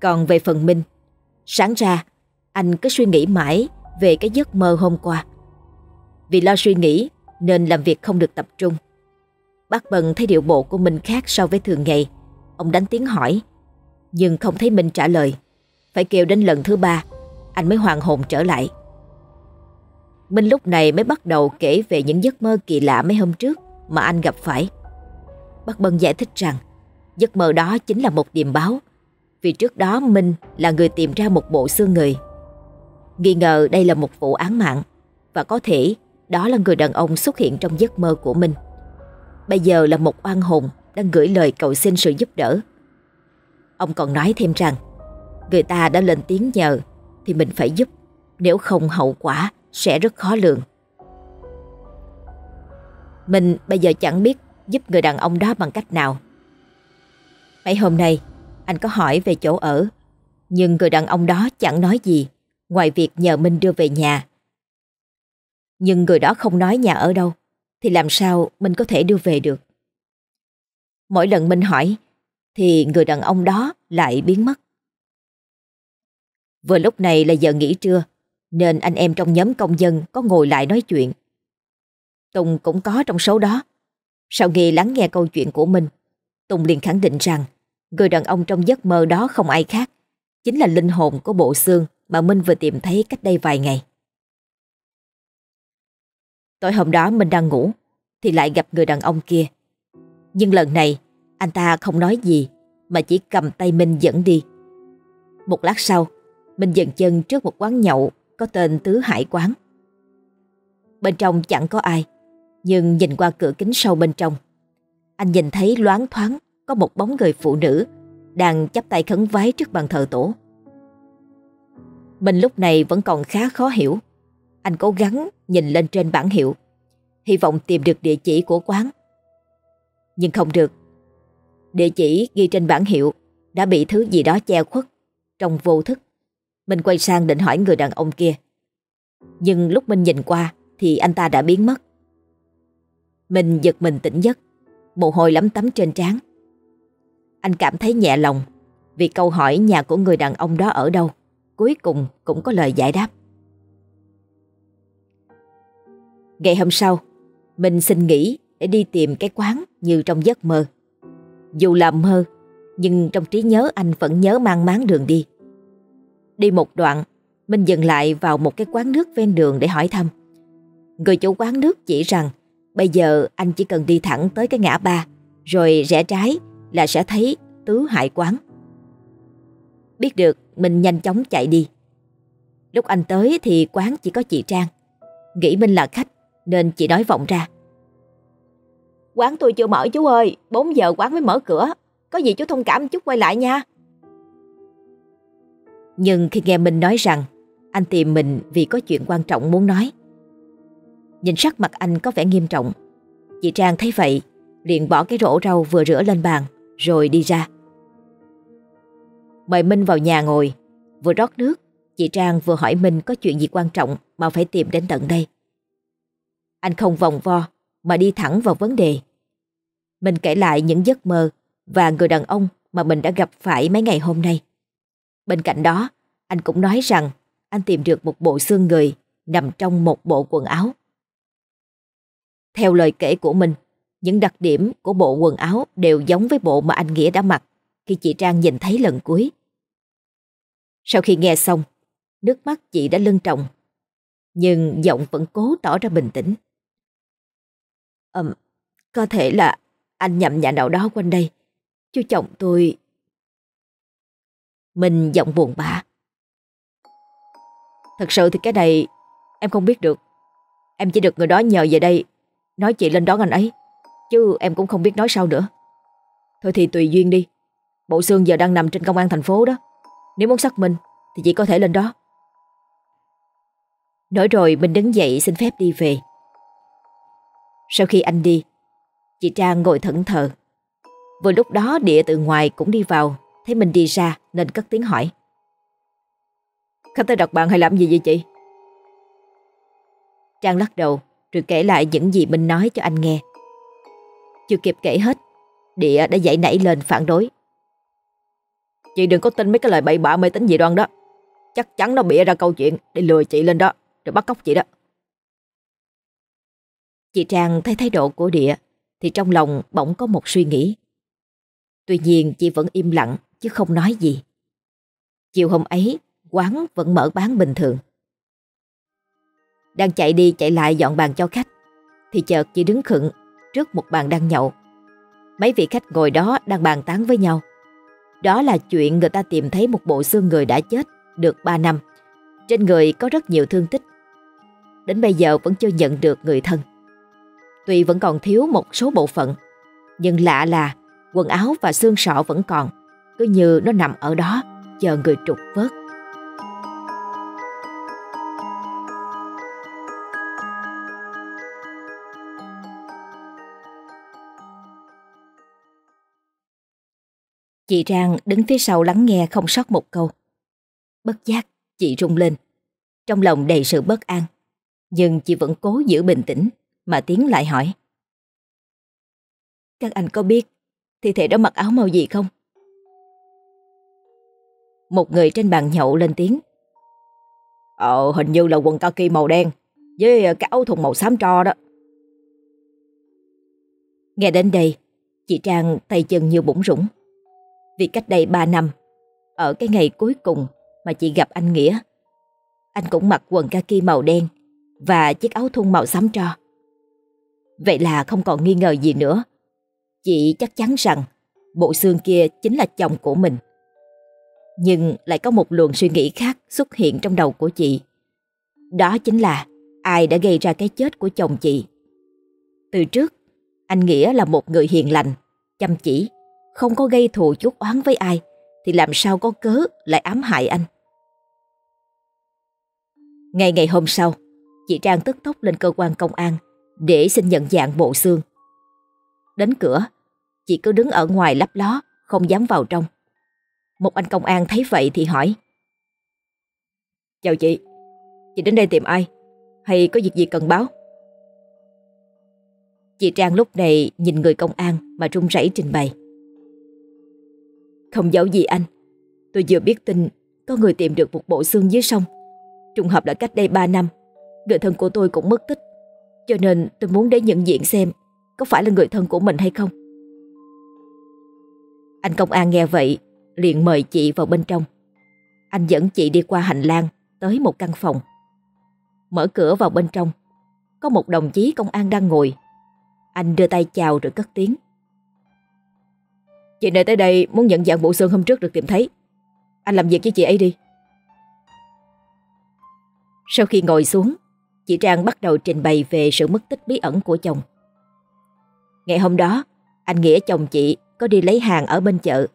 Còn về phần Minh, Sáng ra, anh cứ suy nghĩ mãi về cái giấc mơ hôm qua. Vì lo suy nghĩ nên làm việc không được tập trung. Bác Bần thấy điệu bộ của mình khác so với thường ngày. Ông đánh tiếng hỏi, Nhưng không thấy Minh trả lời. Phải kêu đến lần thứ ba, Anh mới hoàn hồn trở lại. Minh lúc này mới bắt đầu kể về những giấc mơ kỳ lạ mấy hôm trước Mà anh gặp phải. Bác Bân giải thích rằng Giấc mơ đó chính là một điềm báo Vì trước đó Minh là người tìm ra một bộ xương người Nghi ngờ đây là một vụ án mạng Và có thể đó là người đàn ông xuất hiện trong giấc mơ của Minh Bây giờ là một oan hồn đang gửi lời cầu xin sự giúp đỡ. Ông còn nói thêm rằng người ta đã lên tiếng nhờ thì mình phải giúp, nếu không hậu quả sẽ rất khó lường. Mình bây giờ chẳng biết giúp người đàn ông đó bằng cách nào. Mấy hôm nay anh có hỏi về chỗ ở, nhưng người đàn ông đó chẳng nói gì ngoài việc nhờ Minh đưa về nhà. Nhưng người đó không nói nhà ở đâu thì làm sao mình có thể đưa về được. Mỗi lần Minh hỏi thì người đàn ông đó lại biến mất. Vừa lúc này là giờ nghỉ trưa nên anh em trong nhóm công dân có ngồi lại nói chuyện. Tùng cũng có trong số đó. Sau khi lắng nghe câu chuyện của mình, Tùng liền khẳng định rằng người đàn ông trong giấc mơ đó không ai khác, chính là linh hồn của bộ xương mà Minh vừa tìm thấy cách đây vài ngày. Tối hôm đó mình đang ngủ Thì lại gặp người đàn ông kia. Nhưng lần này anh ta không nói gì Mà chỉ cầm tay Minh dẫn đi. Một lát sau Minh dừng chân trước một quán nhậu Có tên Tứ Hải Quán. Bên trong chẳng có ai nhưng nhìn qua cửa kính sâu bên trong, Anh nhìn thấy loáng thoáng Có một bóng người phụ nữ Đang chắp tay khấn vái trước bàn thờ tổ. Mình lúc này vẫn còn khá khó hiểu. Anh cố gắng nhìn lên trên bảng hiệu, Hy vọng tìm được địa chỉ của quán. Nhưng không được. Địa chỉ ghi trên bảng hiệu Đã bị thứ gì đó che khuất Trong vô thức. Mình quay sang định hỏi người đàn ông kia. Nhưng lúc mình nhìn qua Thì anh ta đã biến mất. Mình giật mình tỉnh giấc Mồ hôi lắm tắm trên trán Anh cảm thấy nhẹ lòng Vì câu hỏi nhà của người đàn ông đó ở đâu Cuối cùng cũng có lời giải đáp Ngày hôm sau, mình xin nghỉ để đi tìm cái quán như trong giấc mơ. Dù là mơ, nhưng trong trí nhớ anh vẫn nhớ mang máng đường đi. Đi một đoạn, mình dừng lại vào một cái quán nước ven đường để hỏi thăm. Người chủ quán nước chỉ rằng bây giờ anh chỉ cần đi thẳng tới cái ngã ba, rồi rẽ trái là sẽ thấy tứ hải quán. Biết được, mình nhanh chóng chạy đi. Lúc anh tới thì quán chỉ có chị Trang. Nghĩ mình là khách nên chị nói vọng ra. Quán tôi chưa mở chú ơi, 4 giờ quán mới mở cửa. Có gì chú thông cảm chút quay lại nha. Nhưng khi nghe mình nói rằng anh tìm mình vì có chuyện quan trọng muốn nói. Nhìn sắc mặt anh có vẻ nghiêm trọng. Chị Trang thấy vậy, liền bỏ cái rổ rau vừa rửa lên bàn, rồi đi ra. Mời Minh vào nhà ngồi, vừa rót nước, chị Trang vừa hỏi Minh có chuyện gì quan trọng mà phải tìm đến tận đây. Anh không vòng vo mà đi thẳng vào vấn đề. Mình kể lại những giấc mơ và người đàn ông mà mình đã gặp phải mấy ngày hôm nay. Bên cạnh đó, anh cũng nói rằng anh tìm được một bộ xương người nằm trong một bộ quần áo. Theo lời kể của mình, những đặc điểm của bộ quần áo đều giống với bộ mà anh Nghĩa đã mặc khi chị Trang nhìn thấy lần cuối. Sau khi nghe xong, nước mắt chị đã lưng trọng, nhưng giọng vẫn cố tỏ ra bình tĩnh. Um, có thể là anh nhầm nhà nào đó quanh đây. Chú chồng tôi... Mình giọng buồn bã. Thật sự thì cái này em không biết được. Em chỉ được người đó nhờ về đây nói chị lên đón anh ấy. Chứ em cũng không biết nói sao nữa. Thôi thì tùy duyên đi. Bộ xương giờ đang nằm trên công an thành phố đó. Nếu muốn xác minh thì chị có thể lên đó. Nói rồi mình đứng dậy xin phép đi về. Sau khi anh đi, chị Trang ngồi thẫn thờ. Vừa lúc đó địa từ ngoài cũng đi vào, thấy mình đi ra nên cất tiếng hỏi. Khách tới đặt bạn hay làm gì vậy chị? Trang lắc đầu rồi kể lại những gì mình nói cho anh nghe. Chưa kịp kể hết, Địa đã dậy nảy lên phản đối. Chị đừng có tin mấy cái lời bậy bạ mê tín gì đoan đó. Chắc chắn nó bịa ra câu chuyện để lừa chị lên đó, rồi bắt cóc chị đó. Chị Trang thấy thái độ của Địa thì trong lòng bỗng có một suy nghĩ. Tuy nhiên chị vẫn im lặng chứ không nói gì. Chiều hôm ấy, quán vẫn mở bán bình thường. Đang chạy đi chạy lại dọn bàn cho khách thì chợt chị đứng khựng trước một bàn đang nhậu. Mấy vị khách ngồi đó đang bàn tán với nhau. Đó là chuyện người ta tìm thấy một bộ xương người đã chết được 3 năm. Trên người có rất nhiều thương tích. Đến bây giờ vẫn chưa nhận được người thân. Tuy vẫn còn thiếu một số bộ phận, nhưng lạ là quần áo và xương sọ vẫn còn, cứ như nó nằm ở đó chờ người trục vớt. Chị Trang đứng phía sau lắng nghe không sót một câu. Bất giác, chị rung lên. Trong lòng đầy sự bất an. Nhưng chị vẫn cố giữ bình tĩnh mà tiến lại hỏi. Các anh có biết thi thể đó mặc áo màu gì không? Một người trên bàn nhậu lên tiếng. Ờ, hình như là quần kaki màu đen với cái áo thùng màu xám tro đó. Nghe đến đây, chị Trang tay chân như bủng rủng. Vì cách đây 3 năm, ở cái ngày cuối cùng mà chị gặp anh Nghĩa, anh cũng mặc quần kaki màu đen và chiếc áo thun màu xám tro. Vậy là không còn nghi ngờ gì nữa. Chị chắc chắn rằng bộ xương kia chính là chồng của mình. Nhưng lại có một luồng suy nghĩ khác xuất hiện trong đầu của chị. Đó chính là ai đã gây ra cái chết của chồng chị. Từ trước, anh Nghĩa là một người hiền lành, chăm chỉ không có gây thù chuốc oán với ai, thì làm sao có cớ lại ám hại anh. Ngày ngày hôm sau, chị Trang tức tốc lên cơ quan công an để xin nhận dạng bộ xương. Đến cửa, chị cứ đứng ở ngoài lắp ló, không dám vào trong. Một anh công an thấy vậy thì hỏi. Chào chị, chị đến đây tìm ai? Hay có việc gì cần báo? Chị Trang lúc này nhìn người công an mà run rẩy trình bày. Không giấu gì anh. Tôi vừa biết tin, Có người tìm được một bộ xương dưới sông. Trùng hợp là cách đây 3 năm, Người thân của tôi cũng mất tích. Cho nên tôi muốn đến nhận diện xem Có phải là người thân của mình hay không. Anh công an nghe vậy, liền mời chị vào bên trong. Anh dẫn chị đi qua hành lang, Tới một căn phòng. Mở cửa vào bên trong, Có một đồng chí công an đang ngồi. Anh đưa tay chào rồi cất tiếng. Chị này tới đây muốn nhận dạng bộ xương hôm trước được tìm thấy. Anh làm việc với chị ấy đi. Sau khi ngồi xuống, Chị Trang bắt đầu trình bày về sự mất tích bí ẩn của chồng. Ngày hôm đó, Anh Nghĩa chồng chị có đi lấy hàng ở bên chợ.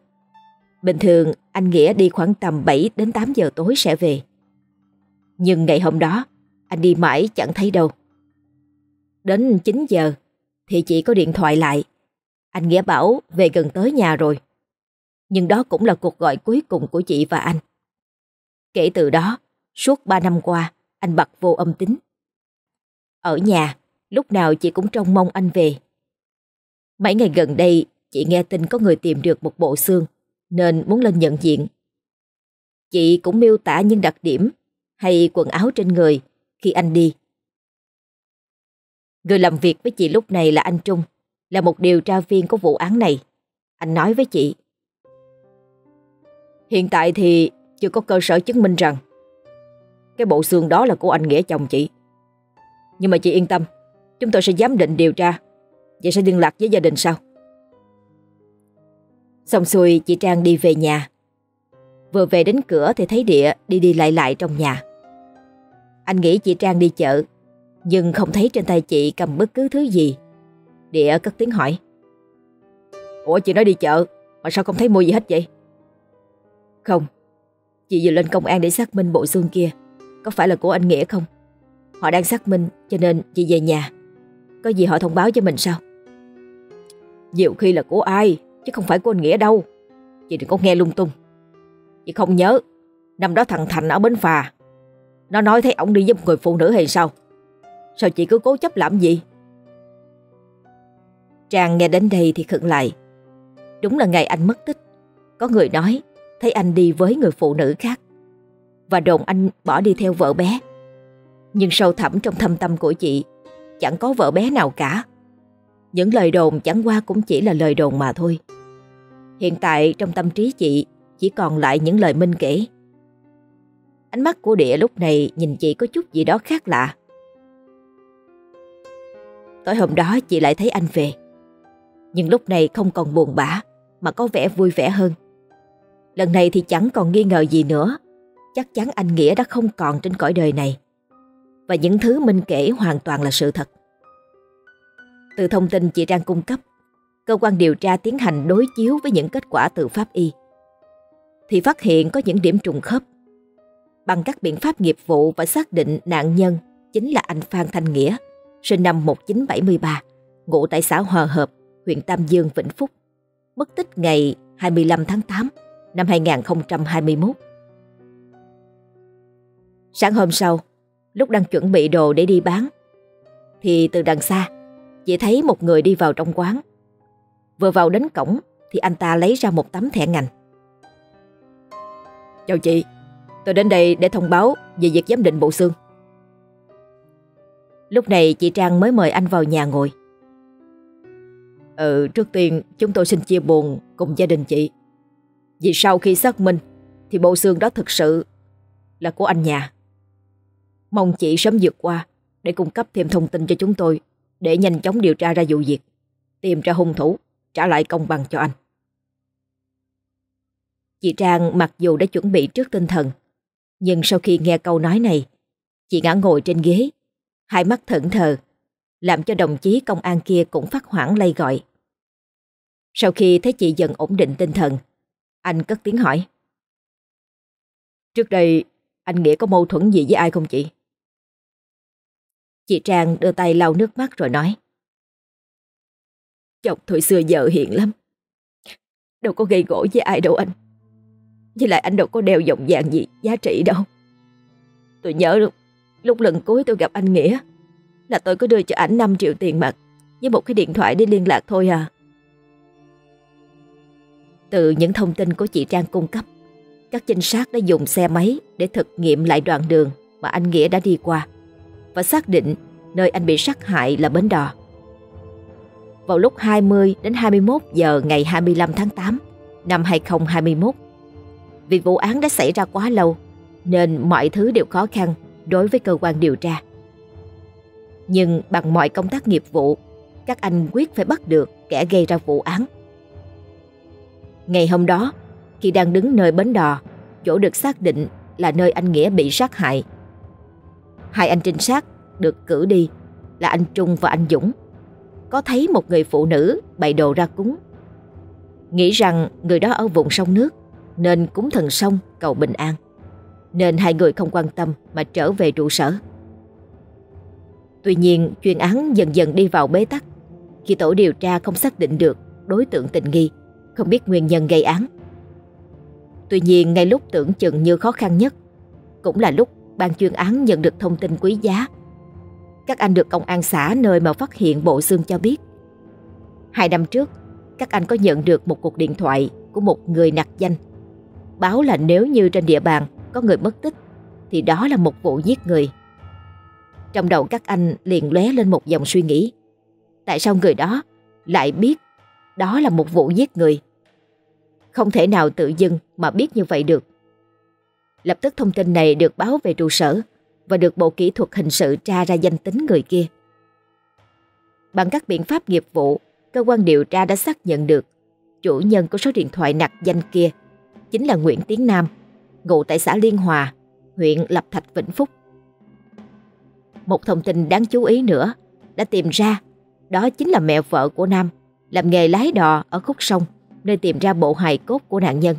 Bình thường, anh Nghĩa đi khoảng tầm 7 đến 8 giờ tối sẽ về. Nhưng ngày hôm đó, Anh đi mãi chẳng thấy đâu. Đến 9 giờ, Thì chị có điện thoại lại anh Nghĩa bảo về gần tới nhà rồi. Nhưng đó cũng là cuộc gọi cuối cùng của chị và anh. Kể từ đó, suốt 3 năm qua, anh bật vô âm tính. Ở nhà, lúc nào chị cũng trông mong anh về. Mấy ngày gần đây, chị nghe tin có người tìm được một bộ xương, nên muốn lên nhận diện. Chị cũng miêu tả những đặc điểm hay quần áo trên người khi anh đi. Người làm việc với chị lúc này là anh Trung là một điều tra viên của vụ án này. Anh nói với chị. Hiện tại thì chưa có cơ sở chứng minh rằng cái bộ xương đó là của anh Nghĩa chồng chị. Nhưng mà chị yên tâm, chúng tôi sẽ giám định điều tra và sẽ liên lạc với gia đình sau. Xong xuôi chị Trang đi về nhà. Vừa về đến cửa thì thấy Địa đi đi lại lại trong nhà. Anh nghĩ chị Trang đi chợ, nhưng không thấy trên tay chị cầm bất cứ thứ gì. Địa cất tiếng hỏi. Ủa chị nói đi chợ, mà sao không thấy mua gì hết vậy? Không, chị vừa lên công an để xác minh bộ xương kia. Có phải là của anh Nghĩa không? Họ đang xác minh cho nên chị về nhà. Có gì họ thông báo cho mình sao? Nhiều khi là của ai, chứ không phải của anh Nghĩa đâu. Chị đừng có nghe lung tung. Chị không nhớ, năm đó thằng Thành ở Bến Phà, nó nói thấy ổng đi giúp người phụ nữ hay sao? Sao chị cứ cố chấp làm gì? Trang nghe đến đây thì khựng lại. Đúng là ngày anh mất tích, có người nói thấy anh đi với người phụ nữ khác và đồn anh bỏ đi theo vợ bé. Nhưng sâu thẳm trong thâm tâm của chị chẳng có vợ bé nào cả. Những lời đồn chẳng qua cũng chỉ là lời đồn mà thôi. Hiện tại trong tâm trí chị chỉ còn lại những lời Minh kể. Ánh mắt của địa lúc này nhìn chị có chút gì đó khác lạ. Tối hôm đó chị lại thấy anh về. Nhưng lúc này không còn buồn bã mà có vẻ vui vẻ hơn. Lần này thì chẳng còn nghi ngờ gì nữa. Chắc chắn anh Nghĩa đã không còn trên cõi đời này. Và những thứ Minh kể hoàn toàn là sự thật. Từ thông tin chị Trang cung cấp, cơ quan điều tra tiến hành đối chiếu với những kết quả từ pháp y. Thì phát hiện có những điểm trùng khớp. Bằng các biện pháp nghiệp vụ và xác định nạn nhân chính là anh Phan Thanh Nghĩa, sinh năm 1973, ngụ tại xã Hòa Hợp, huyện Tam Dương, Vĩnh Phúc, mất tích ngày 25 tháng 8 năm 2021. Sáng hôm sau, lúc đang chuẩn bị đồ để đi bán, thì từ đằng xa, chị thấy một người đi vào trong quán. Vừa vào đến cổng thì anh ta lấy ra một tấm thẻ ngành. Chào chị, tôi đến đây để thông báo về việc giám định bộ xương. Lúc này chị Trang mới mời anh vào nhà ngồi. Ừ, trước tiên chúng tôi xin chia buồn cùng gia đình chị. Vì sau khi xác minh thì bộ xương đó thực sự là của anh nhà. Mong chị sớm vượt qua để cung cấp thêm thông tin cho chúng tôi để nhanh chóng điều tra ra vụ việc, tìm ra hung thủ, trả lại công bằng cho anh. Chị Trang mặc dù đã chuẩn bị trước tinh thần, nhưng sau khi nghe câu nói này, chị ngã ngồi trên ghế, hai mắt thẫn thờ, làm cho đồng chí công an kia cũng phát hoảng lay gọi. Sau khi thấy chị dần ổn định tinh thần, anh cất tiếng hỏi. Trước đây, anh Nghĩa có mâu thuẫn gì với ai không chị? Chị Trang đưa tay lau nước mắt rồi nói. Chồng thời xưa vợ hiện lắm. Đâu có gây gỗ với ai đâu anh. Với lại anh đâu có đeo vòng vàng gì giá trị đâu. Tôi nhớ lúc, lúc lần cuối tôi gặp anh Nghĩa là tôi có đưa cho ảnh 5 triệu tiền mặt với một cái điện thoại để liên lạc thôi à. Từ những thông tin của chị Trang cung cấp, các trinh sát đã dùng xe máy để thực nghiệm lại đoạn đường mà anh Nghĩa đã đi qua và xác định nơi anh bị sát hại là Bến Đò. Vào lúc 20 đến 21 giờ ngày 25 tháng 8 năm 2021, vì vụ án đã xảy ra quá lâu nên mọi thứ đều khó khăn đối với cơ quan điều tra. Nhưng bằng mọi công tác nghiệp vụ, các anh quyết phải bắt được kẻ gây ra vụ án. Ngày hôm đó, khi đang đứng nơi bến đò, chỗ được xác định là nơi anh Nghĩa bị sát hại. Hai anh trinh sát được cử đi là anh Trung và anh Dũng. Có thấy một người phụ nữ bày đồ ra cúng. Nghĩ rằng người đó ở vùng sông nước nên cúng thần sông cầu bình an. Nên hai người không quan tâm mà trở về trụ sở. Tuy nhiên chuyên án dần dần đi vào bế tắc khi tổ điều tra không xác định được đối tượng tình nghi, không biết nguyên nhân gây án. Tuy nhiên ngay lúc tưởng chừng như khó khăn nhất, cũng là lúc ban chuyên án nhận được thông tin quý giá. Các anh được công an xã nơi mà phát hiện bộ xương cho biết. Hai năm trước, các anh có nhận được một cuộc điện thoại của một người nặc danh. Báo là nếu như trên địa bàn có người mất tích, thì đó là một vụ giết người. Trong đầu các anh liền lóe lên một dòng suy nghĩ. Tại sao người đó lại biết đó là một vụ giết người? Không thể nào tự dưng mà biết như vậy được. Lập tức thông tin này được báo về trụ sở và được Bộ Kỹ thuật Hình sự tra ra danh tính người kia. Bằng các biện pháp nghiệp vụ, cơ quan điều tra đã xác nhận được chủ nhân của số điện thoại nặc danh kia chính là Nguyễn Tiến Nam, ngụ tại xã Liên Hòa, huyện Lập Thạch, Vĩnh Phúc. Một thông tin đáng chú ý nữa đã tìm ra, đó chính là mẹ vợ của Nam, làm nghề lái đò ở khúc sông, nơi tìm ra bộ hài cốt của nạn nhân.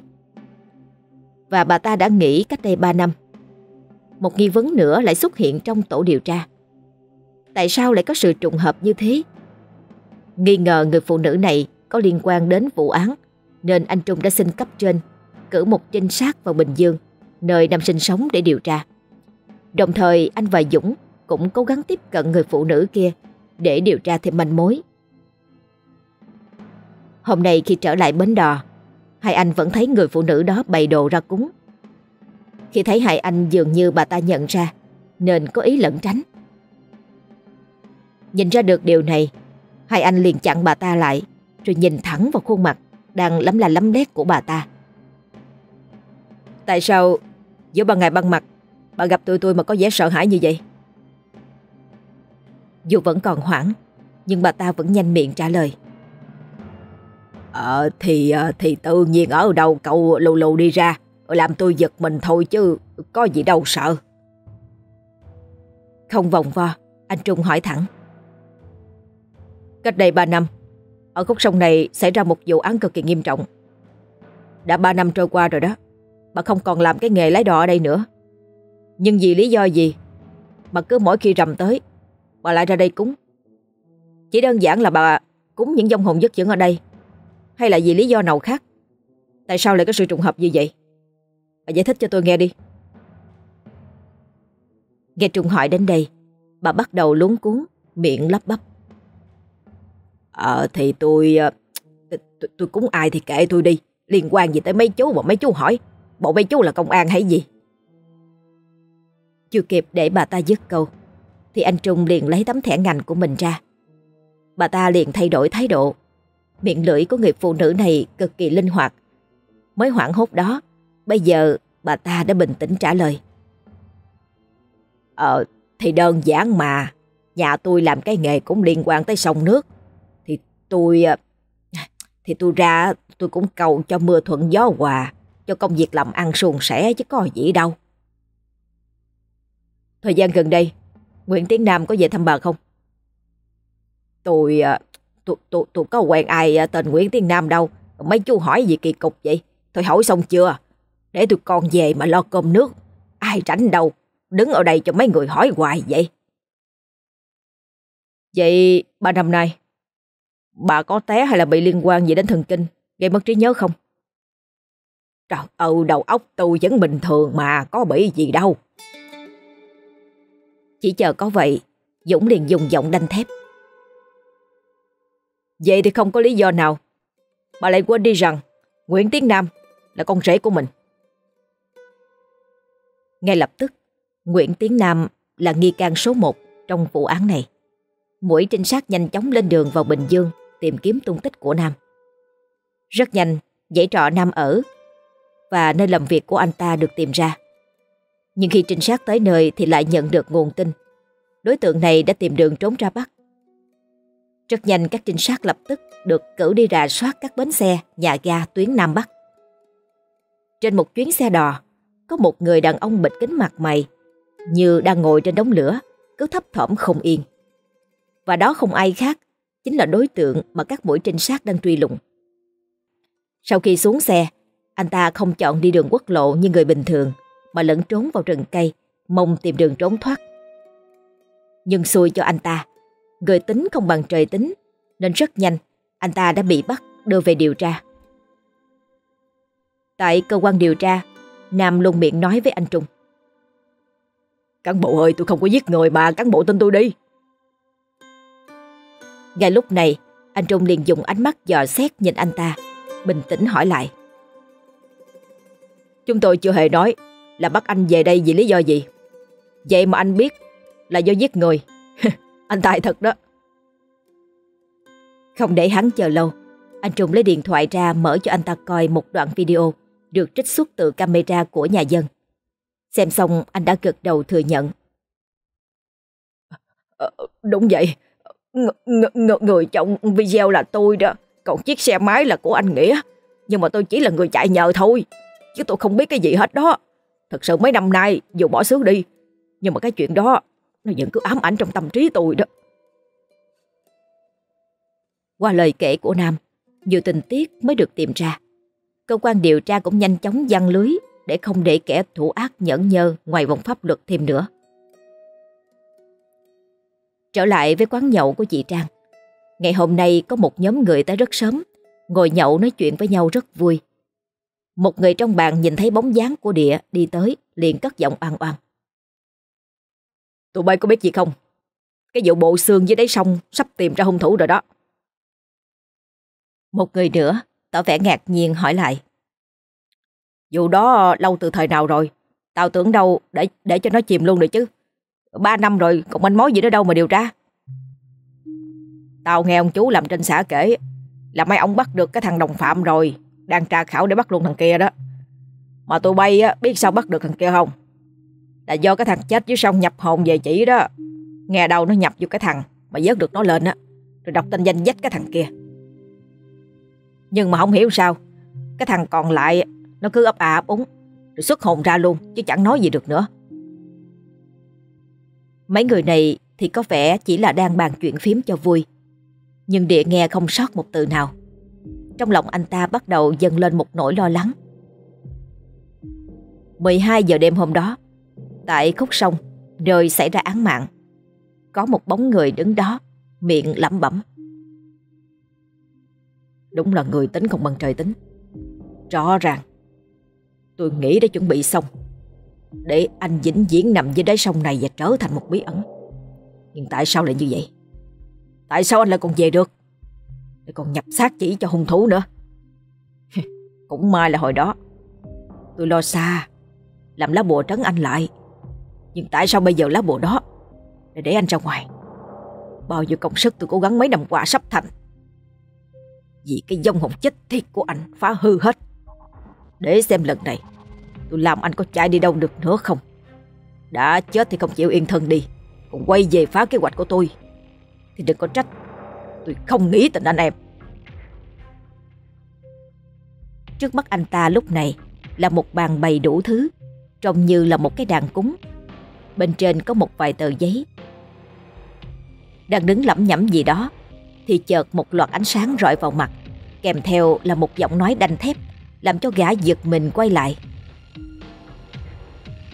Và bà ta đã nghỉ cách đây 3 năm. Một nghi vấn nữa lại xuất hiện trong tổ điều tra. Tại sao lại có sự trùng hợp như thế? Nghi ngờ người phụ nữ này có liên quan đến vụ án, nên anh Trung đã xin cấp trên, cử một trinh sát vào Bình Dương, nơi Nam sinh sống để điều tra. Đồng thời, anh và Dũng cũng cố gắng tiếp cận người phụ nữ kia để điều tra thêm manh mối. Hôm nay khi trở lại bến đò, hai anh vẫn thấy người phụ nữ đó bày đồ ra cúng. Khi thấy hai anh dường như bà ta nhận ra, nên có ý lẩn tránh. Nhìn ra được điều này, hai anh liền chặn bà ta lại, rồi nhìn thẳng vào khuôn mặt đang lắm là lắm lét của bà ta. Tại sao giữa ban ngày ban mặt bà gặp tụi tôi mà có vẻ sợ hãi như vậy? Dù vẫn còn hoảng, nhưng bà ta vẫn nhanh miệng trả lời. Ờ thì ờ, thì tự nhiên ở đâu cậu lù lù đi ra làm tôi giật mình thôi chứ có gì đâu sợ. Không vòng vo, anh Trung hỏi thẳng. Cách đây 3 năm, ở khúc sông này xảy ra một vụ án cực kỳ nghiêm trọng. Đã 3 năm trôi qua rồi đó, bà không còn làm cái nghề lái đò ở đây nữa. Nhưng vì lý do gì mà cứ mỗi khi rằm tới, bà lại ra đây cúng. Chỉ đơn giản là bà cúng những dông hồn dứt dưỡng ở đây hay là vì lý do nào khác? Tại sao lại có sự trùng hợp như vậy? Bà giải thích cho tôi nghe đi. Nghe Trung hỏi đến đây, bà bắt đầu luống cuốn, miệng lắp bắp. Ờ thì tôi, ờ, tôi, tôi, tôi cúng ai thì kệ tôi đi. Liên quan gì tới mấy chú mà mấy chú hỏi. Bộ mấy chú là công an hay gì? Chưa kịp để bà ta dứt câu, thì anh Trung liền lấy tấm thẻ ngành của mình ra. Bà ta liền thay đổi thái độ, Miệng lưỡi của người phụ nữ này cực kỳ linh hoạt. Mới hoảng hốt đó, bây giờ bà ta đã bình tĩnh trả lời. Ờ, thì đơn giản mà. Nhà tôi làm cái nghề cũng liên quan tới sông nước. Thì tôi... Ờ, thì tôi ra tôi cũng cầu cho mưa thuận gió hòa, cho công việc làm ăn suôn sẻ chứ có gì đâu. Thời gian gần đây, Nguyễn Tiến Nam có về thăm bà không? Tôi ờ, tôi, tôi, tôi có quen ai à, tên Nguyễn Tiên Nam đâu. Mấy chú hỏi gì kỳ cục vậy? Thôi hỏi xong chưa? Để tôi con về mà lo cơm nước. Ai rảnh đâu. Đứng ở đây cho mấy người hỏi hoài vậy. Vậy ba năm nay, bà có té hay là bị liên quan gì đến thần kinh, gây mất trí nhớ không? Trời ơi, đầu óc tôi vẫn bình thường mà, có bị gì đâu. Chỉ chờ có vậy, Dũng liền dùng giọng đanh thép. Vậy thì không có lý do nào Bà lại quên đi rằng Nguyễn Tiến Nam là con rể của mình Ngay lập tức Nguyễn Tiến Nam là nghi can số 1 trong vụ án này Mũi trinh sát nhanh chóng lên đường vào Bình Dương tìm kiếm tung tích của Nam. Rất nhanh, dãy trọ Nam ở và nơi làm việc của anh ta được tìm ra. Nhưng khi trinh sát tới nơi thì lại nhận được nguồn tin. Đối tượng này đã tìm đường trốn ra Bắc rất nhanh các trinh sát lập tức được cử đi rà soát các bến xe, nhà ga tuyến Nam Bắc. Trên một chuyến xe đò, có một người đàn ông bịt kính mặt mày, như đang ngồi trên đống lửa, cứ thấp thỏm không yên. Và đó không ai khác, chính là đối tượng mà các mũi trinh sát đang truy lùng. Sau khi xuống xe, anh ta không chọn đi đường quốc lộ như người bình thường, mà lẫn trốn vào rừng cây, mong tìm đường trốn thoát. Nhưng xui cho anh ta, Người tính không bằng trời tính Nên rất nhanh Anh ta đã bị bắt đưa về điều tra. Tại cơ quan điều tra Nam luôn miệng nói với anh Trung. Cán bộ ơi tôi không có giết người mà Cán bộ tin tôi đi. Ngay lúc này Anh Trung liền dùng ánh mắt dò xét nhìn anh ta Bình tĩnh hỏi lại. Chúng tôi chưa hề nói là bắt anh về đây vì lý do gì Vậy mà anh biết Là do giết người Anh tài thật đó. Không để hắn chờ lâu, anh Trung lấy điện thoại ra mở cho anh ta coi một đoạn video được trích xuất từ camera của nhà dân. Xem xong anh đã gật đầu thừa nhận. Ờ, đúng vậy, ng ng người trong video là tôi đó. Còn chiếc xe máy là của anh Nghĩa Nhưng mà tôi chỉ là người chạy nhờ thôi Chứ tôi không biết cái gì hết đó Thật sự mấy năm nay, dù bỏ xứ đi, Nhưng mà cái chuyện đó, Nó vẫn cứ ám ảnh trong tâm trí tôi đó. Qua lời kể của Nam, Nhiều tình tiết mới được tìm ra. Cơ quan điều tra cũng nhanh chóng giăng lưới Để không để kẻ thủ ác nhẫn nhơ Ngoài vòng pháp luật thêm nữa. Trở lại với quán nhậu của chị Trang. Ngày hôm nay có một nhóm người tới rất sớm, Ngồi nhậu nói chuyện với nhau rất vui. Một người trong bàn nhìn thấy bóng dáng của địa đi tới, liền cất giọng oan oan. Tụi bay có biết gì không? Cái vụ bộ xương dưới đáy sông sắp tìm ra hung thủ rồi đó. Một người nữa tỏ vẻ ngạc nhiên hỏi lại. Vụ đó lâu từ thời nào rồi? Tao tưởng đâu để để cho nó chìm luôn rồi chứ. Ba năm rồi, còn manh mối gì nữa đâu mà điều tra. Tao nghe ông chú làm trên xã kể Là mấy ông bắt được cái thằng đồng phạm rồi. Đang tra khảo để bắt luôn thằng kia đó. Mà tụi bay á, biết sao bắt được thằng kia không? Là do cái thằng chết dưới sông nhập hồn về chỉ đó. Nghe đâu nó nhập vô cái thằng Mà vớt được nó lên á. Rồi đọc tên danh dách cái thằng kia. Nhưng mà không hiểu sao Cái thằng còn lại Nó cứ ấp à ấp úng Rồi xuất hồn ra luôn Chứ chẳng nói gì được nữa. Mấy người này thì có vẻ chỉ là đang bàn chuyện phím cho vui Nhưng địa nghe không sót một từ nào. Trong lòng anh ta bắt đầu dâng lên một nỗi lo lắng. 12 giờ đêm hôm đó, Tại khúc sông, Nơi xảy ra án mạng, Có một bóng người đứng đó, Miệng lẩm bẩm. Đúng là người tính không bằng trời tính. Rõ ràng, Tôi nghĩ đã chuẩn bị xong, Để anh vĩnh viễn nằm dưới đáy sông này Và trở thành một bí ẩn. Nhưng tại sao lại như vậy? Tại sao anh lại còn về được? Lại còn nhập xác chỉ cho hung thủ nữa. Cũng may là hồi đó, Tôi lo xa, Làm lá bùa trấn anh lại. Nhưng tại sao bây giờ lá bùa đó Để để anh ra ngoài? Bao nhiêu công sức tôi cố gắng mấy năm qua sắp thành. Vì cái dông hồn chết thiệt của anh phá hư hết. Để xem lần này, Tôi làm anh có chạy đi đâu được nữa không? Đã chết thì không chịu yên thân đi, Còn quay về phá kế hoạch của tôi, Thì đừng có trách Tôi không nghĩ tình anh em. Trước mắt anh ta lúc này Là một bàn bày đủ thứ, Trông như là một cái đàn cúng. Bên trên có một vài tờ giấy. Đang đứng lẩm nhẩm gì đó, Thì chợt một loạt ánh sáng rọi vào mặt, Kèm theo là một giọng nói đanh thép, Làm cho gã giật mình quay lại.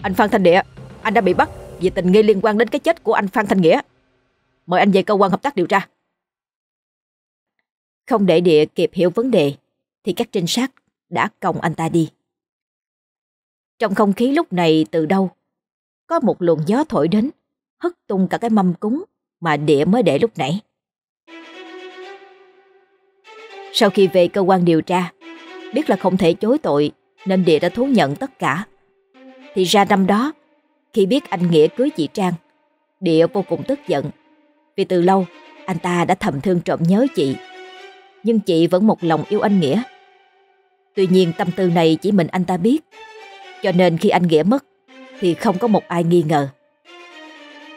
Anh Phan Thanh Địa Anh đã bị bắt vì tình nghi liên quan đến cái chết của anh Phan Thanh Nghĩa. Mời anh về cơ quan hợp tác điều tra. Không để Địa kịp hiểu vấn đề, Thì các trinh sát đã còng anh ta đi. Trong không khí lúc này từ đâu, Có một luồng gió thổi đến, Hất tung cả cái mâm cúng Mà Địa mới để lúc nãy. Sau khi về cơ quan điều tra, Biết là không thể chối tội Nên Địa đã thú nhận tất cả. Thì ra năm đó, Khi biết anh Nghĩa cưới chị Trang, Địa vô cùng tức giận, Vì từ lâu anh ta đã thầm thương trộm nhớ chị. Nhưng chị vẫn một lòng yêu anh Nghĩa. Tuy nhiên tâm tư này chỉ mình anh ta biết. Cho nên khi anh Nghĩa mất Thì không có một ai nghi ngờ.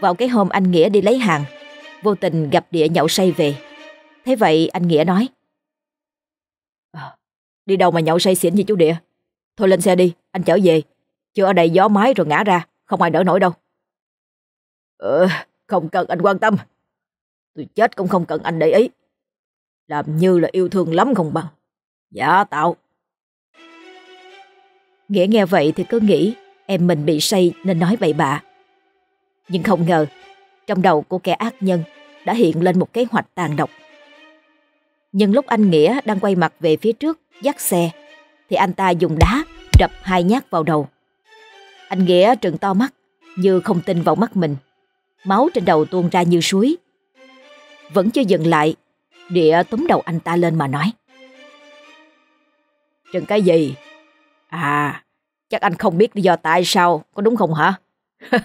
Vào cái hôm anh Nghĩa đi lấy hàng Vô tình gặp Địa nhậu say về. Thế vậy anh Nghĩa nói à, Đi đâu mà nhậu say xỉn như chú Địa? Thôi lên xe đi, anh chở về. Chứ ở đây gió mái rồi ngã ra Không ai đỡ nổi đâu. Ờ, không cần anh quan tâm. Tôi chết cũng không cần anh để ý. Làm như là yêu thương lắm không bằng Dạ tạo Nghĩa nghe vậy thì cứ nghĩ em mình bị say nên nói bậy bạ. Nhưng không ngờ, trong đầu của kẻ ác nhân đã hiện lên một kế hoạch tàn độc. Nhưng lúc anh Nghĩa đang quay mặt về phía trước dắt xe, thì anh ta dùng đá đập hai nhát vào đầu. Anh Nghĩa trừng to mắt, như không tin vào mắt mình. Máu trên đầu tuôn ra như suối. Vẫn chưa dừng lại, Địa túm đầu anh ta lên mà nói. Trừng cái gì? À, chắc anh không biết lý do tại sao, có đúng không hả?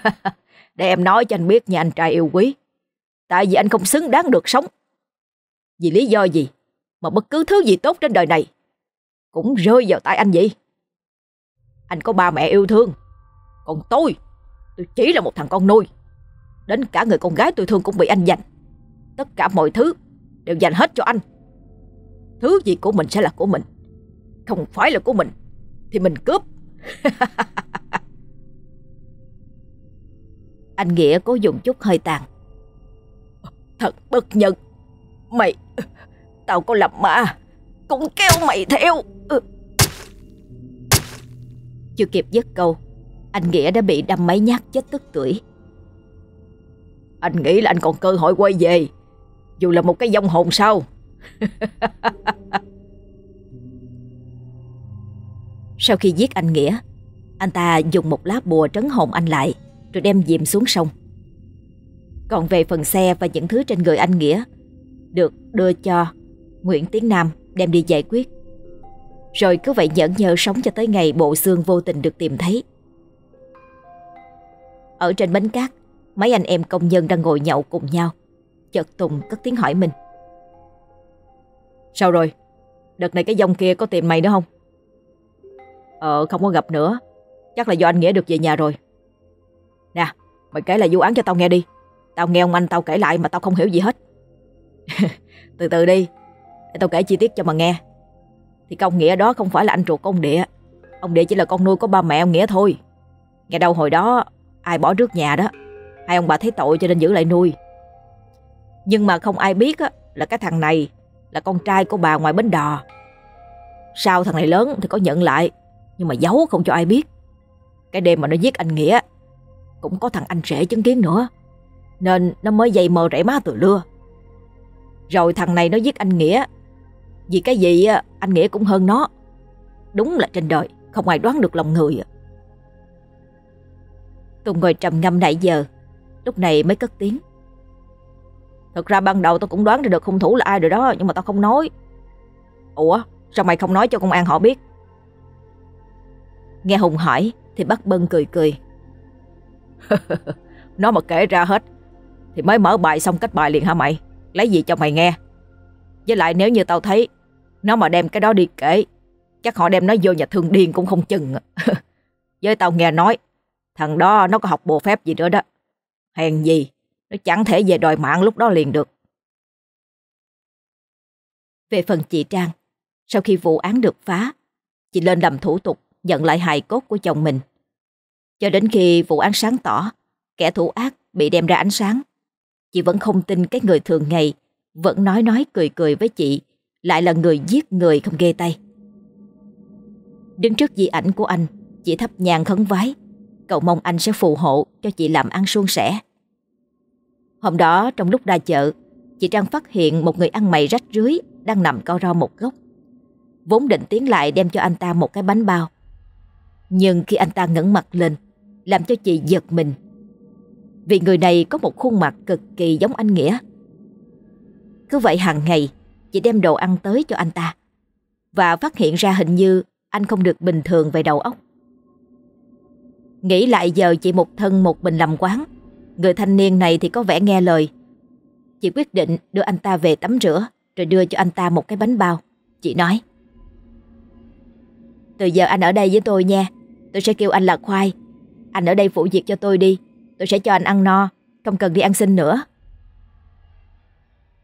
Để em nói cho anh biết nha anh trai yêu quý. Tại vì anh không xứng đáng được sống. Vì lý do gì mà bất cứ thứ gì tốt trên đời này cũng rơi vào tay anh vậy? Anh có ba mẹ yêu thương. Còn tôi, tôi chỉ là một thằng con nuôi. Đến cả người con gái tôi thương cũng bị anh giành. Tất cả mọi thứ đều dành hết cho anh. Thứ gì của mình sẽ là của mình, Không phải là của mình, Thì mình cướp. Anh Nghĩa cố dùng chút hơi tàn. Thật bất nhân Mày, Tao có làm ma, Cũng kêu mày theo. Ừ. Chưa kịp dứt câu, Anh Nghĩa đã bị đâm mấy nhát chết tức tuổi Anh nghĩ là anh còn cơ hội quay về. Dù là một cái dông hồn sao? Sau khi giết anh Nghĩa, Anh ta dùng một lá bùa trấn hồn anh lại, Rồi đem dìm xuống sông. Còn về phần xe và những thứ trên người anh Nghĩa, Được đưa cho Nguyễn Tiến Nam đem đi giải quyết. Rồi cứ vậy nhẫn nhơ sống cho tới ngày bộ xương vô tình được tìm thấy. Ở trên bến cát, Mấy anh em công nhân đang ngồi nhậu cùng nhau. Chợt Tùng cất tiếng hỏi mình. Sao rồi? Đợt này cái dòng kia có tìm mày nữa không? Ờ không có gặp nữa. Chắc là do anh Nghĩa được về nhà rồi. Nè, mày kể lại vụ án cho tao nghe đi. Tao nghe ông anh tao kể lại mà tao không hiểu gì hết. Từ từ đi, Để tao kể chi tiết cho mà nghe. Thì công Nghĩa đó không phải là anh ruột của ông Địa. Ông Địa chỉ là con nuôi của ba mẹ ông Nghĩa thôi. Nghe đâu hồi đó, Ai bỏ trước nhà đó, Hai ông bà thấy tội cho nên giữ lại nuôi. Nhưng mà không ai biết á, là cái thằng này Là con trai của bà ngoài bến đò. Sau thằng này lớn thì có nhận lại Nhưng mà giấu không cho ai biết. Cái đêm mà nó giết anh Nghĩa Cũng có thằng anh rể chứng kiến nữa Nên nó mới dày mờ rễ má từ lưa. Rồi thằng này nó giết anh Nghĩa Vì cái gì anh Nghĩa cũng hơn nó. Đúng là trên đời Không ai đoán được lòng người Tùng ngồi trầm ngâm nãy giờ Lúc này mới cất tiếng. Thật ra ban đầu tao cũng đoán ra được hung thủ là ai rồi đó, Nhưng mà tao không nói. Ủa, sao mày không nói cho công an họ biết? Nghe Hùng hỏi, Thì bắt Bân cười cười. Nó mà kể ra hết, Thì mới mở bài xong cách bài liền hả mày? Lấy gì cho mày nghe? Với lại nếu như tao thấy Nó mà đem cái đó đi kể, Chắc họ đem nó vô nhà thương điên cũng không chừng. Với tao nghe nói, Thằng đó nó có học bộ phép gì nữa đó. Hèn gì nó chẳng thể về đòi mạng lúc đó liền được. Về phần chị Trang, Sau khi vụ án được phá, Chị lên làm thủ tục nhận lại hài cốt của chồng mình. Cho đến khi vụ án sáng tỏ, Kẻ thủ ác bị đem ra ánh sáng, Chị vẫn không tin cái người thường ngày Vẫn nói nói cười cười với chị, Lại là người giết người không ghê tay. Đứng trước di ảnh của anh, Chị thấp nhang khấn vái Cậu mong anh sẽ phù hộ cho chị làm ăn suôn sẻ. Hôm đó, trong lúc ra chợ, Chị Trang phát hiện một người ăn mày rách rưới Đang nằm co ro một góc. Vốn định tiến lại đem cho anh ta một cái bánh bao. Nhưng khi anh ta ngẩng mặt lên, Làm cho chị giật mình. Vì người này có một khuôn mặt cực kỳ giống anh Nghĩa. Cứ vậy hàng ngày, Chị đem đồ ăn tới cho anh ta. Và phát hiện ra hình như Anh không được bình thường về đầu óc. Nghĩ lại giờ chị một thân một bình làm quán Người thanh niên này thì có vẻ nghe lời. Chị quyết định đưa anh ta về tắm rửa, Rồi đưa cho anh ta một cái bánh bao. Chị nói, Từ giờ anh ở đây với tôi nha. Tôi sẽ kêu anh là Khoai. Anh ở đây phụ việc cho tôi đi. Tôi sẽ cho anh ăn no, Không cần đi ăn xin nữa.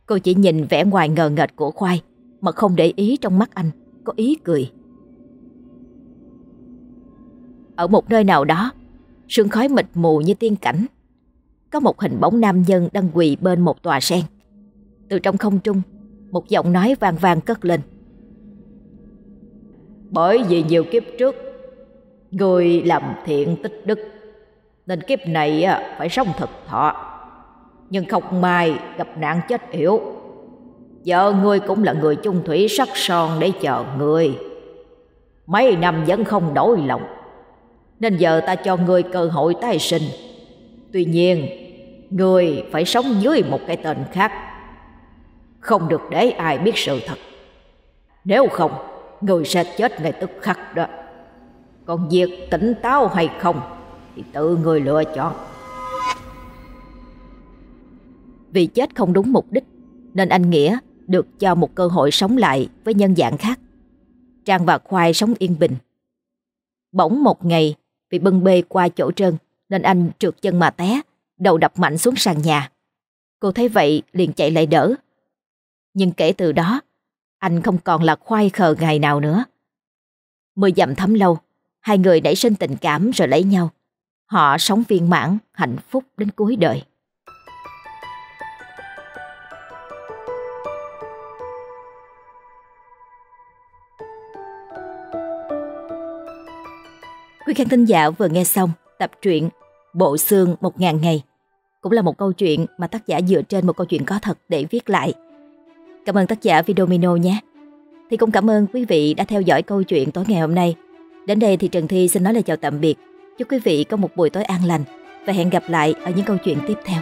Cô chỉ nhìn vẻ ngoài ngờ nghệch của Khoai, Mà không để ý trong mắt anh, Có ý cười. Ở một nơi nào đó, Sương khói mịt mù như tiên cảnh có một hình bóng nam nhân đang quỳ bên một tòa sen. Từ trong không trung, Một giọng nói vang vang cất lên. Bởi vì nhiều kiếp trước, Người làm thiện tích đức, Nên kiếp này à, phải sống thật thọ. Nhưng không may gặp nạn chết yểu. Vợ ngươi cũng là người chung thủy sắc son để chờ người Mấy năm vẫn không đổi lòng, nên giờ ta cho ngươi cơ hội tái sinh. Tuy nhiên Ngươi phải sống dưới một cái tên khác. Không được để ai biết sự thật. Nếu không Ngươi sẽ chết ngay tức khắc đó. Còn việc tỉnh táo hay không Thì tự ngươi lựa chọn. Vì chết không đúng mục đích, Nên anh Nghĩa được cho một cơ hội sống lại với nhân dạng khác. Trang và Khoai sống yên bình. Bỗng một ngày, vì bưng bê qua chỗ trơn nên anh trượt chân mà té, đầu đập mạnh xuống sàn nhà. Cô thấy vậy liền chạy lại đỡ. Nhưng kể từ đó, anh không còn là khoai khờ ngày nào nữa. Mười dặm thấm lâu, hai người nảy sinh tình cảm rồi lấy nhau. Họ sống viên mãn, hạnh phúc đến cuối đời. Quý khán thính giả vừa nghe xong tập truyện Bộ xương một ngàn ngày. Cũng là một câu chuyện mà tác giả dựa trên một câu chuyện có thật để viết lại. Cảm ơn tác giả Vidomino nhé. Thì cũng cảm ơn quý vị đã theo dõi câu chuyện tối ngày hôm nay. Đến đây thì Trần Thi xin nói lời chào tạm biệt. Chúc quý vị có một buổi tối an lành và hẹn gặp lại ở những câu chuyện tiếp theo.